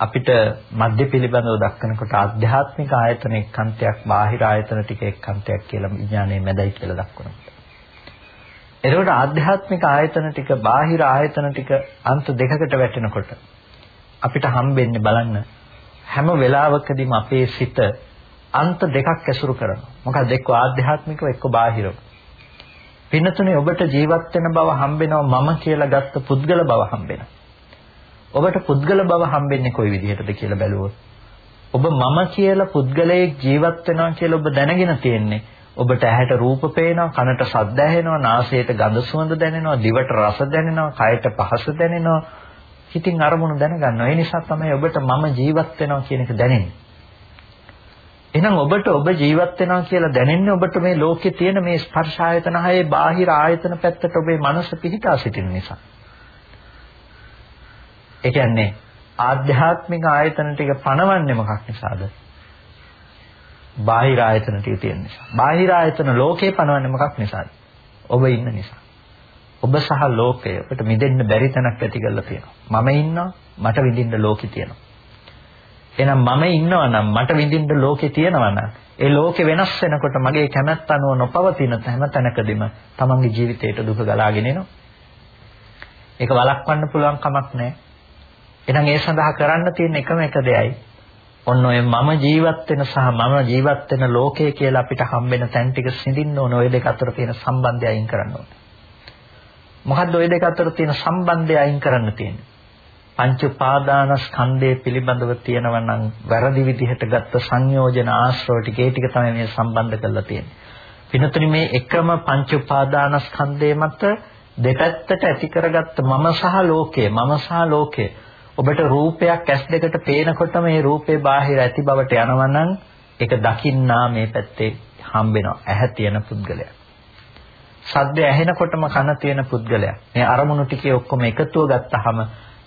අපිට මධ්‍ය පිළිබඳව දක්වනකොට ආධ්‍යාත්මික ආයතන එක්කන්තයක් බාහිර ආයතන ටික එක්කන්තයක් කියලා විඥානයේ මැදයි කියලා දක්වනවා. එතකොට ආධ්‍යාත්මික ආයතන ටික බාහිර ආයතන ටික අන්ත දෙකකට වැටෙනකොට අපිට හම්බෙන්නේ බලන්න හැම වෙලාවකදීම අපේ සිත අන්ත දෙකක් ඇසුරු කරනවා. මොකද එක්ක ආධ්‍යාත්මිකව එක්ක බාහිරව. පින්නතුනේ ඔබට ජීවත් වෙන බව හම්බෙනවා මම කියලා ගත්ත පුද්ගල බව හම්බෙනවා. ඔබට පුද්ගල බව හම්බෙන්නේ කොයි විදිහටද කියලා බැලුවොත් ඔබ මම කියලා පුද්ගලයෙක් ජීවත් වෙනවා කියලා ඔබ දැනගෙන තියෙන්නේ ඔබට ඇහැට රූප පේනවා, කනට ශබ්ද ඇහෙනවා, නාසයට ගඳ සුවඳ දැනෙනවා, දිවට රස දැනෙනවා, කයට පහස දැනෙනවා. හිතින් අරමුණු දැනගන්නවා. ඒ නිසා තමයි ඔබට මම ජීවත් වෙනවා කියන එක දැනෙන්නේ. එහෙනම් ඔබට ඔබ ජීවත් වෙනවා කියලා දැනෙන්නේ ඔබට මේ ලෝකේ තියෙන මේ ස්පර්ශ ආයතන හයේ බාහිර ආයතන පැත්තට ඔබේ මනස පිහිටා සිටින නිසා. ඒ කියන්නේ ආධ්‍යාත්මික ආයතන ටික පණවන්නේ මොකක් නිසාද? බාහිර ආයතන ටික තියෙන නිසා. බාහිර ආයතන ලෝකේ පනවන්නේ මොකක් නිසාද? ඔබ ඉන්න නිසා. ඔබ සහ ලෝකය අපිට මිදෙන්න බැරි තැනක් ඇති කරලා තියෙනවා. මම ඉන්නවා මට විඳින්න ලෝකෙ තියෙනවා. එහෙනම් මම ඉන්නවා නම් මට විඳින්න ලෝකෙ තියෙනවා නම් ඒ ලෝකෙ වෙනස් වෙනකොට මගේ කැමැත්ත අනුව නොපවතින හැම තැනකදීම තමන්ගේ ජීවිතයට දුක ගලාගෙන එනවා. ඒක වළක්වන්න පුළුවන් කමක් නැහැ. එහෙනම් ඒ සඳහා කරන්න තියෙන එකම එක දෙයයි ඔන්න ඔය මම ජීවත් වෙන සහ මම ජීවත් වෙන ලෝකය කියලා අපිට හම්බෙන තැන් ටික සිඳින්න ඕන ඔය දෙක අතර තියෙන සම්බන්ධය අයින් කරන්න ඕනේ. මොකද්ද ඔය දෙක අතර තියෙන සම්බන්ධය අයින් කරන්න තියෙන්නේ? පංච උපාදානස්කන්ධය පිළිබඳව තියෙනවා නම් වැරදි විදිහට ගත්ත සංයෝජන ආශ්‍රව ටික ඒ ටික තමයි මේ සම්බන්ධ කරලා තියෙන්නේ. පිනතුනි මේ එකම පංච උපාදානස්කන්ධය මත දෙපැත්තට ඇති කරගත්ත මම සහ ලෝකය මම සහ ලෝකය ඔබට රූපයක් ඇස් දෙකට පේනකොට මේ රූපේ බාහිර ඇති බවට යනවා නම් ඒක දකින්නා මේ පැත්තේ හම්බෙනවා ඇහැ තියෙන පුද්ගලයා. සද්ද ඇහෙනකොටම කන තියෙන පුද්ගලයා. මේ අරමුණු ටිකේ ඔක්කොම එකතුව ගත්තාම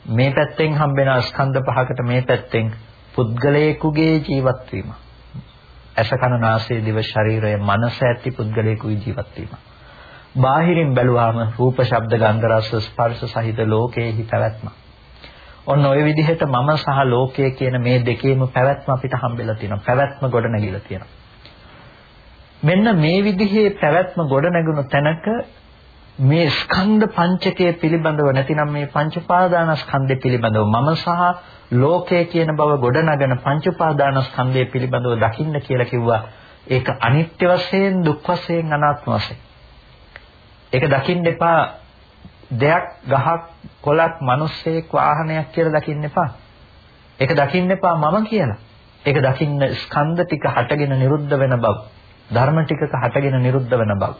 මේ පැත්තෙන් හම්බෙන ස්කන්ධ පහකට මේ පැත්තෙන් පුද්ගලයෙකුගේ ජීවත් වීම. ඇස කන නාසය දිව ශරීරය මනස ඇති පුද්ගලයෙකුගේ ජීවත් වීම. බාහිරින් බැලුවාම රූප ශබ්ද ගන්ධ රස ස්පර්ශ සහිත ලෝකයේ පැවැත්ම. ඔන්න ওই විදිහට මම සහ ලෝකය කියන මේ දෙකේම පැවැත්ම අපිට හම්බෙලා තියෙනවා. පැවැත්ම ගොඩ නැගිලා තියෙනවා. මෙන්න මේ විදිහේ පැවැත්ම ගොඩ නැගුණු තැනක මේ ස්කන්ධ පංචකය පිළිබඳව නැතිනම් මේ පංච උපාදානස්කන්ධය පිළිබඳව මම සහ ලෝකය කියන බව ගොඩනගන පංච උපාදානස්කන්ධය පිළිබඳව දකින්න කියලා කිව්වා. ඒක අනිත්‍ය වශයෙන් දුක් වශයෙන් අනාත්ම වශයෙන්. ඒක දකින්න එපා දෙයක් ගහක් කොලක් මිනිස්සෙක් වාහනයක් කියලා දකින්න එපා. ඒක දකින්න එපා මම කියලා. ඒක දකින්න ස්කන්ධ ටික හටගෙන නිරුද්ධ වෙන බව. ධර්ම ටිකක හටගෙන නිරුද්ධ වෙන බව.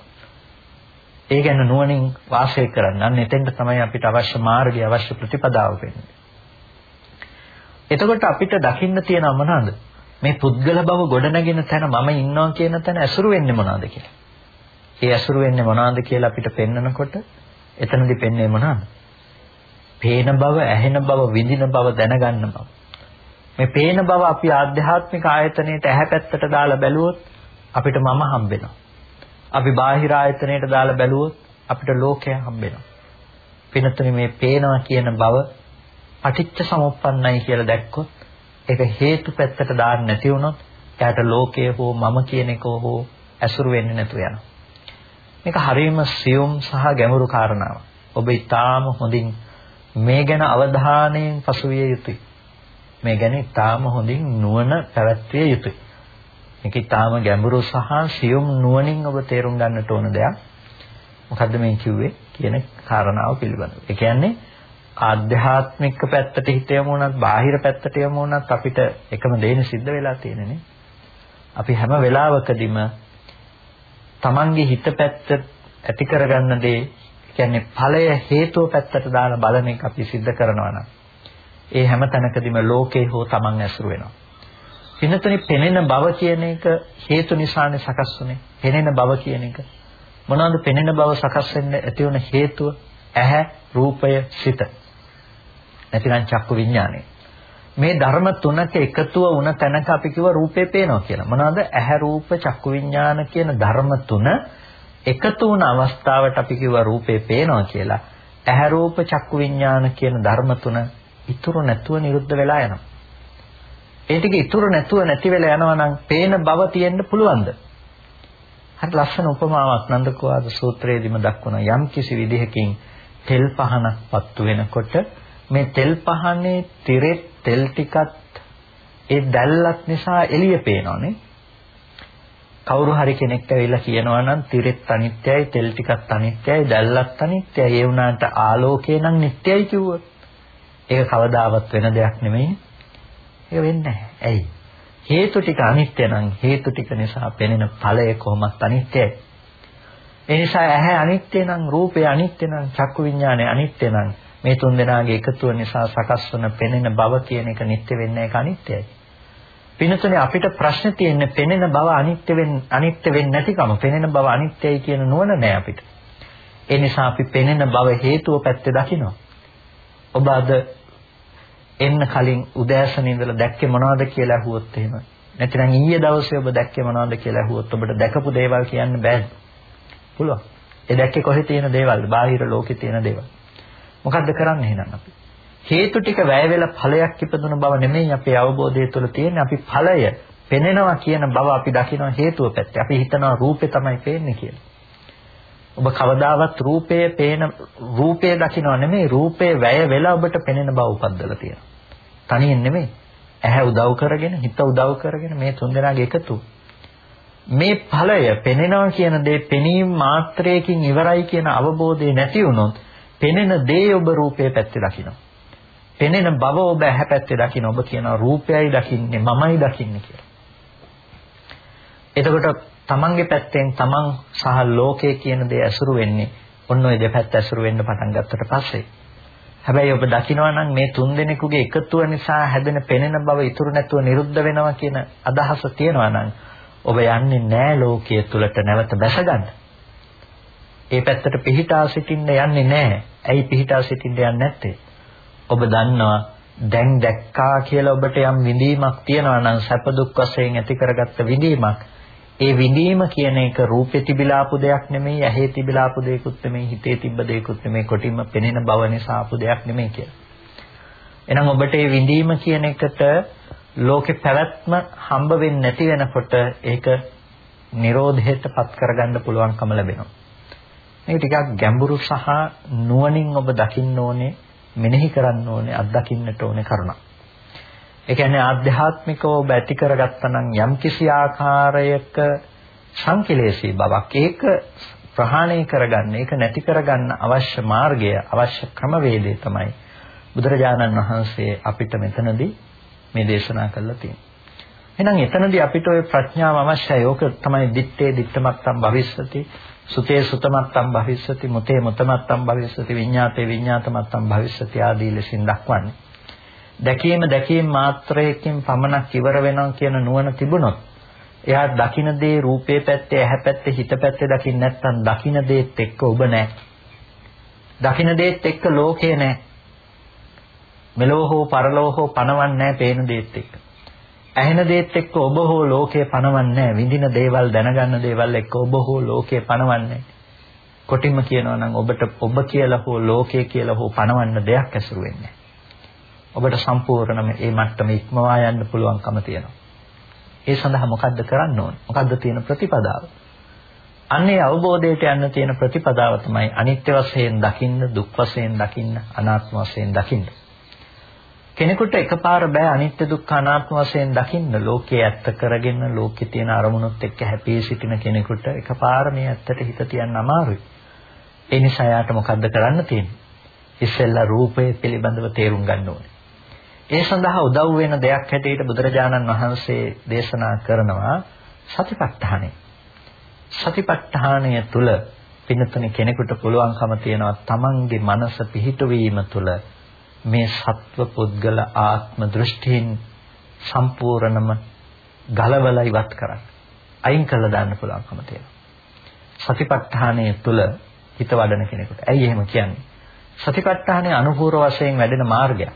ඒ ගැන නුවණින් වාසය කරන්න. අන්න එතෙන්ට තමයි අපිට අවශ්‍ය මාර්ගය අවශ්‍ය ප්‍රතිපදාව වෙන්නේ. එතකොට අපිට දකින්න තියෙන මොනවාද? මේ පුද්ගල බව ගොඩනගෙන තැන මම ඉන්නවා කියන තැන ඇසුරු වෙන්නේ මොනවාද කියලා. ඒ ඇසුරු වෙන්නේ මොනවද කියලා අපිට පෙන්නකොට එතනදී පෙන්න්නේ මොනවද? පේන බව, ඇහෙන බව, විඳින බව, දැනගන්න බව. මේ පේන බව අපි ආධ්‍යාත්මික ආයතනයේට ඇහැ පැත්තට දාලා බැලුවොත් අපිට මම හම්බෙනවා. අපි බාහිර ආයතනයට දාලා බැලුවොත් අපිට ලෝකය හම්බෙනවා. පිනතුනි මේ පේනවා කියන බව පටිච්ච සමුප්පන්නයි කියලා දැක්කොත් ඒක හේතු පැත්තට දාන්න නැති වුණොත් එයාට ලෝකය හෝ මම කියන එක හෝ ඇසුරු වෙන්නේ නැතු වෙනවා. මේක හරියම සියුම් සහ ගැඹුරු කාරණාවක්. ඔබ ඊටාම හොඳින් මේ ගැන අවධානයෙන් පසුවිය යුතුයි. මේ ගැන ඊටාම හොඳින් නුවණ පැවැත්විය යුතුයි. මේක ඊටාම ගැඹුරු සහ සියුම් නුවණින් ඔබ තේරුම් ගන්නට ඕන දෙයක්. මොකද්ද මේ කිව්වේ කියන කාරණාව පිළිබඳව. ඒ කියන්නේ ආධ්‍යාත්මික පැත්තට හිත යමු වුණත් බාහිර පැත්තට යමු වුණත් අපිට එකම දෙයනේ සිද්ධ වෙලා තියෙන්නේ අපි හැම වෙලාවකදීම Tamange හිත පැත්ත ඇති කරගන්න දේ කියන්නේ ඵලය හේතුව පැත්තට දාලා බලන එක අපි සිද්ධ කරනවා නම් ඒ හැම තැනකදීම ලෝකේ හෝ Taman ඇසුරු වෙනවා. පින්නතනේ පෙනෙන බව කියන එක හේතු නිසානේ සකස් වුනේ. පෙනෙන බව කියන එක මොනවද පෙනෙන බව සකස් වෙන්න ඇති වුණ හේතුව? ඇහැ, රූපය, සිත. නැතිනම් චක්කු විඥානය. මේ ධර්ම තුනක එකතුව වුණ තැනක අපි කිව්ව රූපේ පේනවා කියලා. මොනවාද? ඇහැ රූප චක්කු විඥාන කියන ධර්ම තුන එකතු වුණ අවස්ථාවට අපි කිව්ව රූපේ පේනවා කියලා. ඇහැ රූප චක්කු විඥාන කියන ධර්ම තුන ඉතුරු නැතුව නිරුද්ධ වෙලා යනවා. ඒ ටික ඉතුරු නැතුව නැති වෙලා යනවා නම් පේන බව තියෙන්න පුළුවන්ද? හරි ලස්සන උපමාවක් නන්දකෝවාද සූත්‍රයේදීම දක්වන යම් කිසි විදිහකින් තෙල් පහනක් පත්තු වෙනකොට මේ තෙල් පහනේ tire තෙල් ටිකත් ඒ දැල්ලත් නිසා එළිය පේනවනේ. කවුරු හරි කෙනෙක් ඇවිල්ලා කියනවා නම් තිරෙත් අනිත්‍යයි තෙල් ටිකත් අනිත්‍යයි දැල්ලත් අනිත්‍යයි ඒ වුණාට ආලෝකය නම් නිට්ටයයි කිව්වොත් ඒක කවදාවත් වෙන දෙයක් නෙමෙයි. ඒක වෙන්නේ නැහැ. ඇයි? හේතු ටික අනිත්‍ය නම් හේතු ටික නිසා පෙනෙන ඵලය කොහොමත් අනිත්‍යයි. ඒ නිසා ඇහැ අනිත්‍ය නම් රූපය අනිත්‍ය නම් චක්කු විඥානය අනිත්‍ය නම් මේ තුන් දෙනාගේ එකතුව නිසා සකස් වන පෙනෙන බව කියන එක නිට්ටය වෙන්නේ ඒක අනිත්‍යයි. පිනතුනේ අපිට ප්‍රශ්න තියෙන්නේ පෙනෙන බව අනිත්‍ය වෙන්නේ අනිත්‍ය වෙන්නේ නැතිකම. පෙනෙන බව අනිත්‍යයි කියන නුවණ නෑ අපිට. ඒ නිසා අපි පෙනෙන බව හේතුව පැත්තේ දකිනවා. ඔබ අද එන්න කලින් උදෑසන ඉඳලා දැක්කේ මොනවද කියලා අහුවොත් එහෙම. නැත්නම් ඊයේ දවසේ ඔබ දැක්කේ මොනවද කියලා අහුවොත් ඔබට දැකපු දේවල් කියන්න බෑද? පුළුවන්. ඒ දැක්කේ කොහේ තියෙන දේවල්ද? බාහිර ලෝකේ තියෙන දේවල්. මොකද්ද කරන්නේ එහෙනම් අපි? හේතු ටික වැය වෙලා ඵලයක් ඉපදුන බව නෙමෙයි අපේ අවබෝධය තුළ තියෙන්නේ. අපි ඵලය පෙනෙනවා කියන බව අපි දකිනවා හේතුව පැත්තේ. අපි හිතනවා රූපේ තමයි පේන්නේ කියලා. ඔබ කවදාවත් රූපයේ පේන රූපය දකිනවා නෙමෙයි රූපේ වැය වෙලා ඔබට පෙනෙන බව උපද්දලා තියෙනවා. තනියෙන් නෙමෙයි. ඇහැ උදව් කරගෙන හිත උදව් කරගෙන මේ තුන්දෙනාගේ එකතු. මේ ඵලය පෙනෙනවා කියන දේ පෙනීම මාත්‍රයකින් ඉවරයි කියන අවබෝධය නැති වුණොත් පෙනෙන දේ ඔබ රූපයේ පැත්තේ දකිනවා. පෙනෙන බව ඔබ ඇහැ පැත්තේ දකින්න ඔබ කියනවා රූපයයි දකින්නේ මමයි දකින්නේ කියලා. එතකොට තමන්ගේ පැත්තෙන් තමන් සහ ලෝකය කියන දේ ඇසුරු වෙන්නේ ඔන්න ඔය දෙපැත්ත ඇසුරු වෙන්න පටන් ගත්තට පස්සේ. හැබැයි ඔබ දකිනවා නම් මේ තුන් දෙනෙකුගේ එකතුව නිසා හැදෙන පෙනෙන බව ඉතුරු නැතුව නිරුද්ධ වෙනවා කියන අදහස තියෙනවා නම් ඔබ යන්නේ නෑ ලෝකයේ තුලට නැවත බැසගන්න. ඒ පැත්තට පිහිටා සිටින්න යන්නේ නැහැ. ඇයි පිහිටා සිටින්න යන්නේ නැත්තේ? ඔබ දන්නවා දැන් දැක්කා කියලා ඔබට යම් විඳීමක් තියෙනවා නම් සැප දුක් වශයෙන් ඇති කරගත්ත විඳීමක්. ඒ විඳීම කියන එක රූපේ තිබිලාපු දෙයක් නෙමෙයි, ඇහි තිබිලාපු දෙයක්ුත් නෙමෙයි, හිතේ තිබ්බ දෙයක්ුත් නෙමෙයි, කොටින්ම පෙනෙන බව නිසා ආපු දෙයක් නෙමෙයි කියලා. එහෙනම් ඔබට මේ විඳීම කියන එකට ලෝකේ පැවැත්ම හම්බ වෙන්නේ නැති වෙනකොට ඒක නිරෝධයට පත් කරගන්න පුළුවන්කම ලැබෙනවා. මේක ටිකක් ගැඹුරු සහ නුවණින් ඔබ දකින්න ඕනේ, මෙනෙහි කරන්න ඕනේ, අත්දකින්නට ඕනේ කරුණා. ඒ කියන්නේ ආධ්‍යාත්මිකව ඔබ ඇති කරගත්තා නම් යම්කිසි ආකාරයක සංකලේශී බවක් ඒක ප්‍රහාණය කරගන්න, ඒක නැති කරගන්න අවශ්‍ය මාර්ගය, අවශ්‍ය ක්‍රමවේදය තමයි බුදුරජාණන් වහන්සේ අපිට මෙතනදී මේ දේශනා කළා තියෙන්නේ. එහෙනම් එතනදී අපිට ওই ප්‍රඥාව අවශ්‍යයි. ඕක තමයි දිත්තේ දිත්තමත්තම් භවිස්සති සුතේ සුතමත්තම් භවිස්සති මුතේ මුතමත්තම් භවිස්සති විඤ්ඤාතේ විඤ්ඤාතමත්තම් භවිස්සති ආදී ලෙසින් දක්වන්නේ. දැකීම දැකීම මාත්‍රයකින් පමණක් ඉවර වෙනවා කියන නුවණ තිබුණොත් එයා දකින දේ රූපේ පැත්තේ ඇහැ පැත්තේ හිත පැත්තේ දකින්න නැත්නම් දකින දේත් එක්ක ඔබ නැහැ. දකින දේත් එක්ක ලෝකේ නැහැ. මෙලෝ හෝ පරලෝ හෝ පණවන්නේ නැහැ පේන දේත් එක්ක. ඇහෙන දේත් එක්ක ඔබ හෝ ලෝකේ පණවන්නේ නැහැ. විඳින දේවල් දැනගන්න දේවල් එක්ක ඔබ හෝ ලෝකේ පණවන්නේ කොටින්ම කියනවා නම් ඔබට ඔබ කියලා හෝ ලෝකේ කියලා හෝ පණවන්න දෙයක් ඇසුරු වෙන්නේ ඔබට සම්පූර්ණම මේ මට්ටම ඉක්මවා යන්න පුළුවන්කම තියෙනවා. ඒ සඳහා මොකද්ද කරන්න ඕන? මොකද්ද තියෙන ප්‍රතිපදාව? අන්නේ අවබෝධයට යන්න තියෙන ප්‍රතිපදාව තමයි අනිත්‍ය වශයෙන් දකින්න, දුක් වශයෙන් දකින්න, අනාත්ම වශයෙන් දකින්න. කෙනෙකුට එකපාර බෑ අනිත්‍ය දුක්ඛ අනාත්ම වශයෙන් දකින්න ලෝකයේ ඇත්ත කරගෙන ලෝකේ තියෙන අරමුණුත් එක්ක හැපී සිටින කෙනෙකුට එකපාර මේ ඇත්තට හිත තියන්න අමාරුයි. ඒ නිසා යාට මොකද්ද කරන්න තියෙන්නේ? ඉස්සෙල්ලා රූපය පිළිබඳව තේරුම් ගන්න ඕනේ. ඒ සඳහා උදව් වෙන දෙයක් හැටියට බුදුරජාණන් වහන්සේ දේශනා කරනවා සතිපට්ඨානය. සතිපට්ඨානය තුල පින්නතුනි කෙනෙකුට පුළුවන්කම තියෙනවා තමන්ගේ මනස පිහිටුවීම තුළ මේ සත්ව පුද්ගල ආත්ම දෘෂ්ටීන් සම්පූර්ණම ගලවලා ඉවත් කරන්න. අයින් කළා දාන්න පුළුවන්කම තියෙනවා. සතිපට්ඨානය තුළ හිත වඩන කෙනෙකුට. ඇයි එහෙම කියන්නේ? සතිපට්ඨානයේ අනුපූර්ව වශයෙන් වැඩෙන මාර්ගය.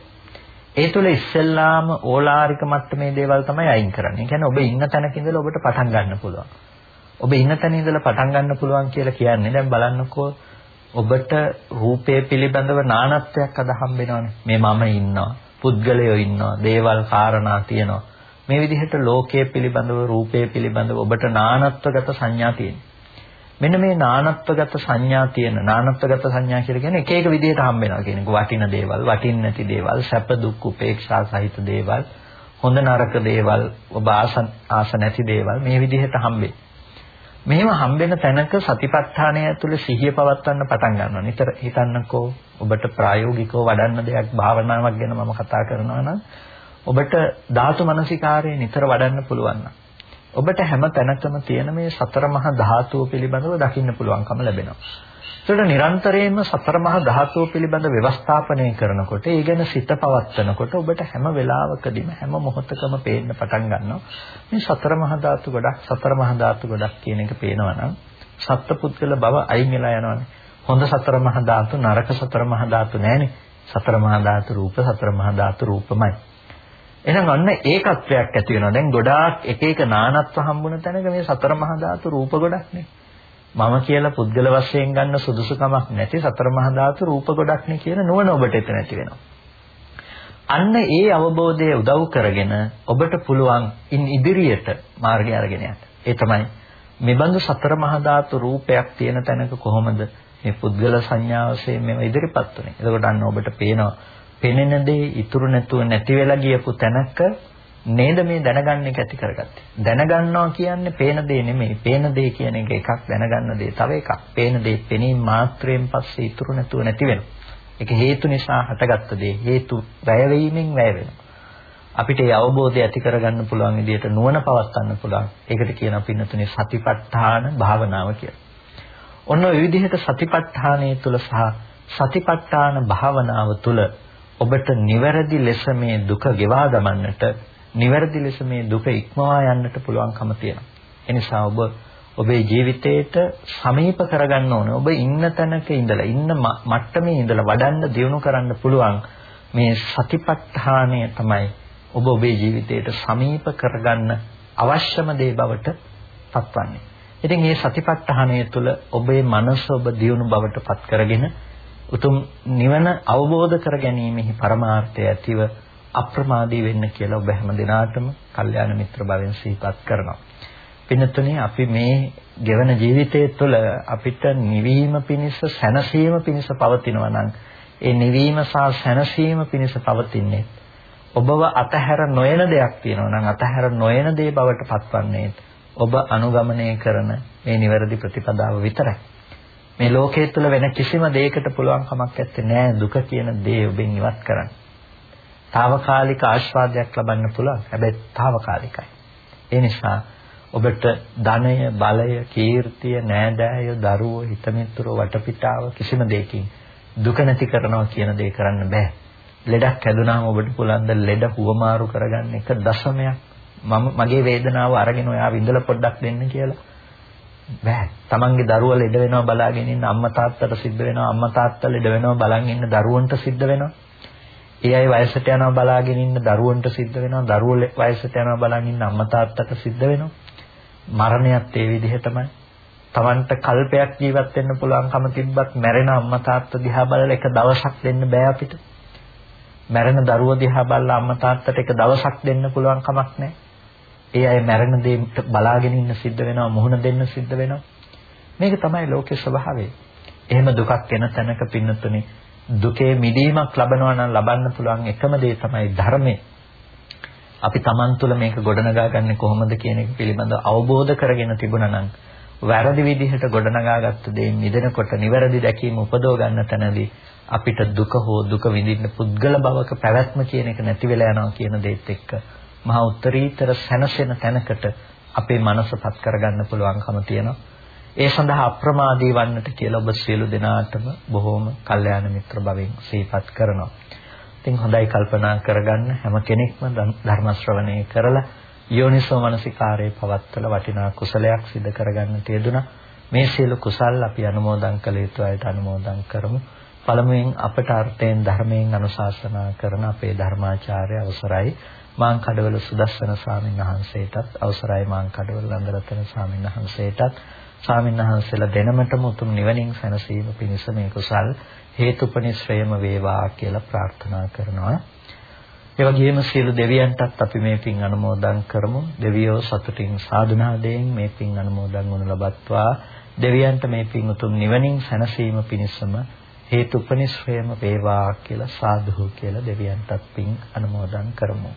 ඒ තුළ ඉස්සෙල්ලාම ඕලාරික මට්ටමේ දේවල් තමයි අයින් කරන්නේ. ඒ කියන්නේ ඔබ ඉන්න තැනක ඉඳලා ඔබට පටන් ගන්න පුළුවන්. ඔබ ඉන්න තැන ඉඳලා පටන් ගන්න පුළුවන් කියලා කියන්නේ දැන් බලන්නකෝ ඔබට රූපය පිළිබඳව නානත්වයක් අද හම්බෙනවනේ. මේ මම ඉන්නවා, පුද්ගලයෝ ඉන්නවා, දේවල් කාරණා තියෙනවා. මේ විදිහට ලෝකයේ පිළිබඳව, රූපයේ පිළිබඳව ඔබට නානත්වගත සංඥා තියෙනවා. මෙන්න මේ නානත්වගත සංඥා තියෙන නානත්වගත සංඥා කියලා කියන්නේ එක එක විදිහට හම්බ වෙනවා කියන එක. වටින දේවල්, වටින් නැති දේවල්, සැප දුක් උපේක්ෂා සහිත දේවල්, හොඳ නරක දේවල්, ඔබ ආස ආස නැති දේවල් මේ විදිහට හම්බෙන්නේ. මෙහෙම හම්බෙන තැනක සතිපට්ඨානය ඇතුළේ සිහිය පවත්වන්න පටන් ගන්නවා. නිතර හිතන්නකෝ ඔබට ප්‍රායෝගිකව වඩන්න දෙයක් භාවනාවක් ගැන මම කතා කරනවා නම් ඔබට ධාතු මනසිකාරය නිතර වඩන්න පුළුවන් නම් ඔබට හැම තැනකම තියෙන මේ සතර මහා ධාතුව පිළිබඳව දකින්න පුළුවන්කම ලැබෙනවා. ඒකට නිරන්තරයෙන්ම සතර මහා ධාතුව පිළිබඳ ව්‍යවස්ථාපනය කරනකොට ඒ ගැන සිත පවත්වනකොට ඔබට හැම වෙලාවකදීම හැම මොහොතකම පේන්න පටන් ගන්නවා. මේ සතර මහා ධාතු ගොඩක් සතර මහා ධාතු ගොඩක් කියන එක පේනවා නම් සත්පුද්ගල බව අයින් වෙලා යනවානේ. හොඳ සතර මහා ධාතු නරක සතර මහා ධාතු නැහැනේ සතර මහා ධාතු රූප සතර මහා ධාතු රූපමයි. එහෙනම් අන්න ඒකත්වයක් ඇති වෙනවා. දැන් ගොඩාක් එක එක නානත්ව හම්බුන තැනක මේ සතර මහා ධාතු රූප ගොඩක් නේ. මම කියලා පුද්ගල වශයෙන් ගන්න සුදුසුකමක් නැති සතර මහා ධාතු රූප ගොඩක් නේ කියන නුවණ ඔබට එතන ඇති වෙනවා. අන්න ඒ අවබෝධය උදව් කරගෙන ඔබට පුළුවන් ඉන් ඉදිරියට මාර්ගය අරගෙන යන්න. ඒ තමයි මෙබඳු සතර මහා ධාතු රූපයක් තියෙන තැනක කොහොමද මේ පුද්ගල සංඥාවසේ මේව ඉදිරිපත් වෙන්නේ. එතකොට අන්න ඔබට පේනවා පෙනෙන දේ ඉතුරු නැතුව නැති වෙලා ගියපු තැනක නේද මේ දැනගන්න එක ඇති කරගත්තේ. දැනගන්නවා කියන්නේ පේන දේ නෙමෙයි. පේන දේ කියන එක එකක් දැනගන්න දේ තව එකක්. පේන දේ පෙනීම මාත්‍රයෙන් පස්සේ ඉතුරු නැතුව නැති වෙනවා. ඒක හේතු නිසා හටගත්ත දේ. හේතු වැය වීමෙන් වැය වෙනවා. අපිට ඒ අවබෝධය ඇති කරගන්න පුළුවන් විදිහට නුවණ පවත්වන්න පුළුවන්. ඒකට කියනවා පින්නතුනේ සතිපට්ඨාන භාවනාව කියලා. ඔන්න ඔය විදිහට සතිපට්ඨානයේ තුල සහ සතිපට්ඨාන භාවනාව තුල ඔබට නිවැරදි ලෙස මේ දුක ගෙවා දමන්නට නිවැරදි ලෙස මේ දුක ඉක්මවා යන්නට පුළුවන්කම තියෙනවා. ඒ නිසා ඔබ ඔබේ ජීවිතේට සමීප කරගන්න ඕනේ. ඔබ ඉන්න තැනක ඉඳලා ඉන්න මට්ටමේ ඉඳලා වඩන්න දියුණු කරන්න පුළුවන් මේ සතිපට්ඨානය තමයි ඔබ ඔබේ ජීවිතයට සමීප කරගන්න අවශ්‍යම දේ බවට පත්වන්නේ. ඉතින් මේ සතිපට්ඨානය තුළ ඔබේ මනස ඔබ දියුණු බවට පත් කරගෙන උතුම් නිවන අවබෝධ කර ගැනීමෙහි පරමාර්ථය ඇතිව අප්‍රමාදී වෙන්න කියලා ඔබ හැම දිනාටම කල්යාණ මිත්‍ර භවෙන් සිහිපත් කරනවා. පින්නතුනේ අපි මේ ගෙවන ජීවිතය තුළ අපිට නිවීම පිණිස සැනසීම පිණිස පවතිනවා නම් ඒ නිවීම සහ සැනසීම පිණිස පවතින්නේ ඔබව අතහැර නොයන දෙයක් තියෙනවා නම් අතහැර නොයන දේ බවට පත්වන්නේ ඔබ අනුගමනය කරන මේ නිවැරදි ප්‍රතිපදාව විතරයි. මේ ලෝකයේ තුල වෙන කිසිම දෙයකට පුළුවන් කමක් නැත්තේ දුක කියන දේ ඔබෙන් ඉවත් කරන්න. తాවකාලික ආස්වාදයක් ලබන්න පුළුවන්. හැබැයි తాවකාලිකයි. ඒ නිසා ඔබට ධනය, බලය, කීර්තිය, නෑදෑය, දරුවෝ, හිතමිතුරෝ වටපිටාව කිසිම දෙයකින් දුක නැති කරනවා කියන දේ කරන්න බෑ. ලෙඩක් හැදුනාම ඔබට පුළුවන් ද ලෙඩ හුවමාරු කරගන්න එක දශමයක් මම මගේ වේදනාව අරගෙන ඔයා විඳලා පොඩ්ඩක් දෙන්න කියලා. බෑ. තමන්ගේ දරුවා ලෙඩ වෙනවා බලාගෙන ඉන්න අම්මා තාත්තට සිද්ධ වෙනවා. අම්මා තාත්තා ලෙඩ වෙනවා බලන් ඉන්න දරුවන්ට සිද්ධ වෙනවා. ඒ අය වයසට යනවා බලාගෙන ඉන්න දරුවන්ට සිද්ධ වෙනවා. දරුවෝ වයසට යනවා බලන් ඉන්න අම්මා තාත්තට සිද්ධ වෙනවා. මරණයත් ඒ විදිහටමයි. Tamanට කල්පයක් ජීවත් වෙන්න පුළුවන්කම තිබ්බත් මැරෙන අම්මා තාත්තා දිහා බලලා එක දවසක් දෙන්න බෑ අපිට. මැරෙන දරුවෝ දිහා බලලා අම්මා තාත්තට එක දවසක් දෙන්න පුළුවන් කමක් නැහැ. ඒ අය මැරෙන දේ බලාගෙන ඉන්න සිද්ධ වෙනවා මුහුණ දෙන්න සිද්ධ වෙනවා. මේක තමයි ලෝකේ ස්වභාවය. එහෙම දුකක් එන තැනක පින්නතුනේ දුකේ මිදීමක් ලබනවා නම් ලබන්න පුළුවන් එකම දේ තමයි ධර්මය. අපි Taman තුල මේක ගොඩනගා ගන්න කොහොමද කියන එක පිළිබඳව අවබෝධ කරගෙන තිබුණා නම් වැරදි විදිහට ගොඩනගාගත්ත දේ මිදෙනකොට නිවැරදි දැකීම උපදව ගන්න තැනදී අපිට දුක හෝ දුක විඳින්න පුද්ගල භවක පැවැත්ම කියන එක නැති වෙලා යනවා කියන දේත් එක්ක මහා උත්තරීතර සැනසෙන තැනකට අපේ මනසපත් කරගන්න පුළුවන්කම තියෙනවා. ඒ සඳහා අප්‍රමාදී වන්නට කියලා ඔබ සියලු දෙනාටම බොහෝම කල්යාණ මිත්‍ර භවෙන් සිහිපත් කරනවා. ඉතින් හොඳයි කල්පනා කරගන්න හැම කෙනෙක්ම ධර්ම ශ්‍රවණය කරලා යෝනිසෝ මනසිකාරයේ පවත්තල වටිනා කුසලයක් සිදු කරගන්න තියදුනා. මේ සියලු කුසල් අපි අනුමෝදන් කළ යුතු අයට අනුමෝදන් කරමු. පළමුවෙන් අපට අර්ථයෙන් ධර්මයෙන් අනුශාසනා කරන අපේ ධර්මාචාර්ය අවසරයි මාං කඩවල සුදස්සන ස්වාමීන් වහන්සේටත් අවසරයි මාං කඩවල නන්දරතන ස්වාමීන් වහන්සේටත් ස්වාමීන් වහන්සේලා දෙනමටම උතුම් නිවනින් සැනසීම පිණිස මේ කුසල් හේතුපනිශ්‍රයම වේවා කියලා ප්‍රාර්ථනා කරනවා. ඒ වගේම සියලු දෙවියන්ටත් අපි මේ පින් අනුමෝදන් කරමු. දෙවියෝ සතුටින් සාදුනාදයෙන් මේ පින් අනුමෝදන් වනු ලබත්වා. දෙවියන්ට මේ පින් උතුම් නිවනින් සැනසීම පිණිසම හේතුපනිශ්‍රයම වේවා කියලා සාදුහු කියලා දෙවියන්ටත් පින් අනුමෝදන් කරමු.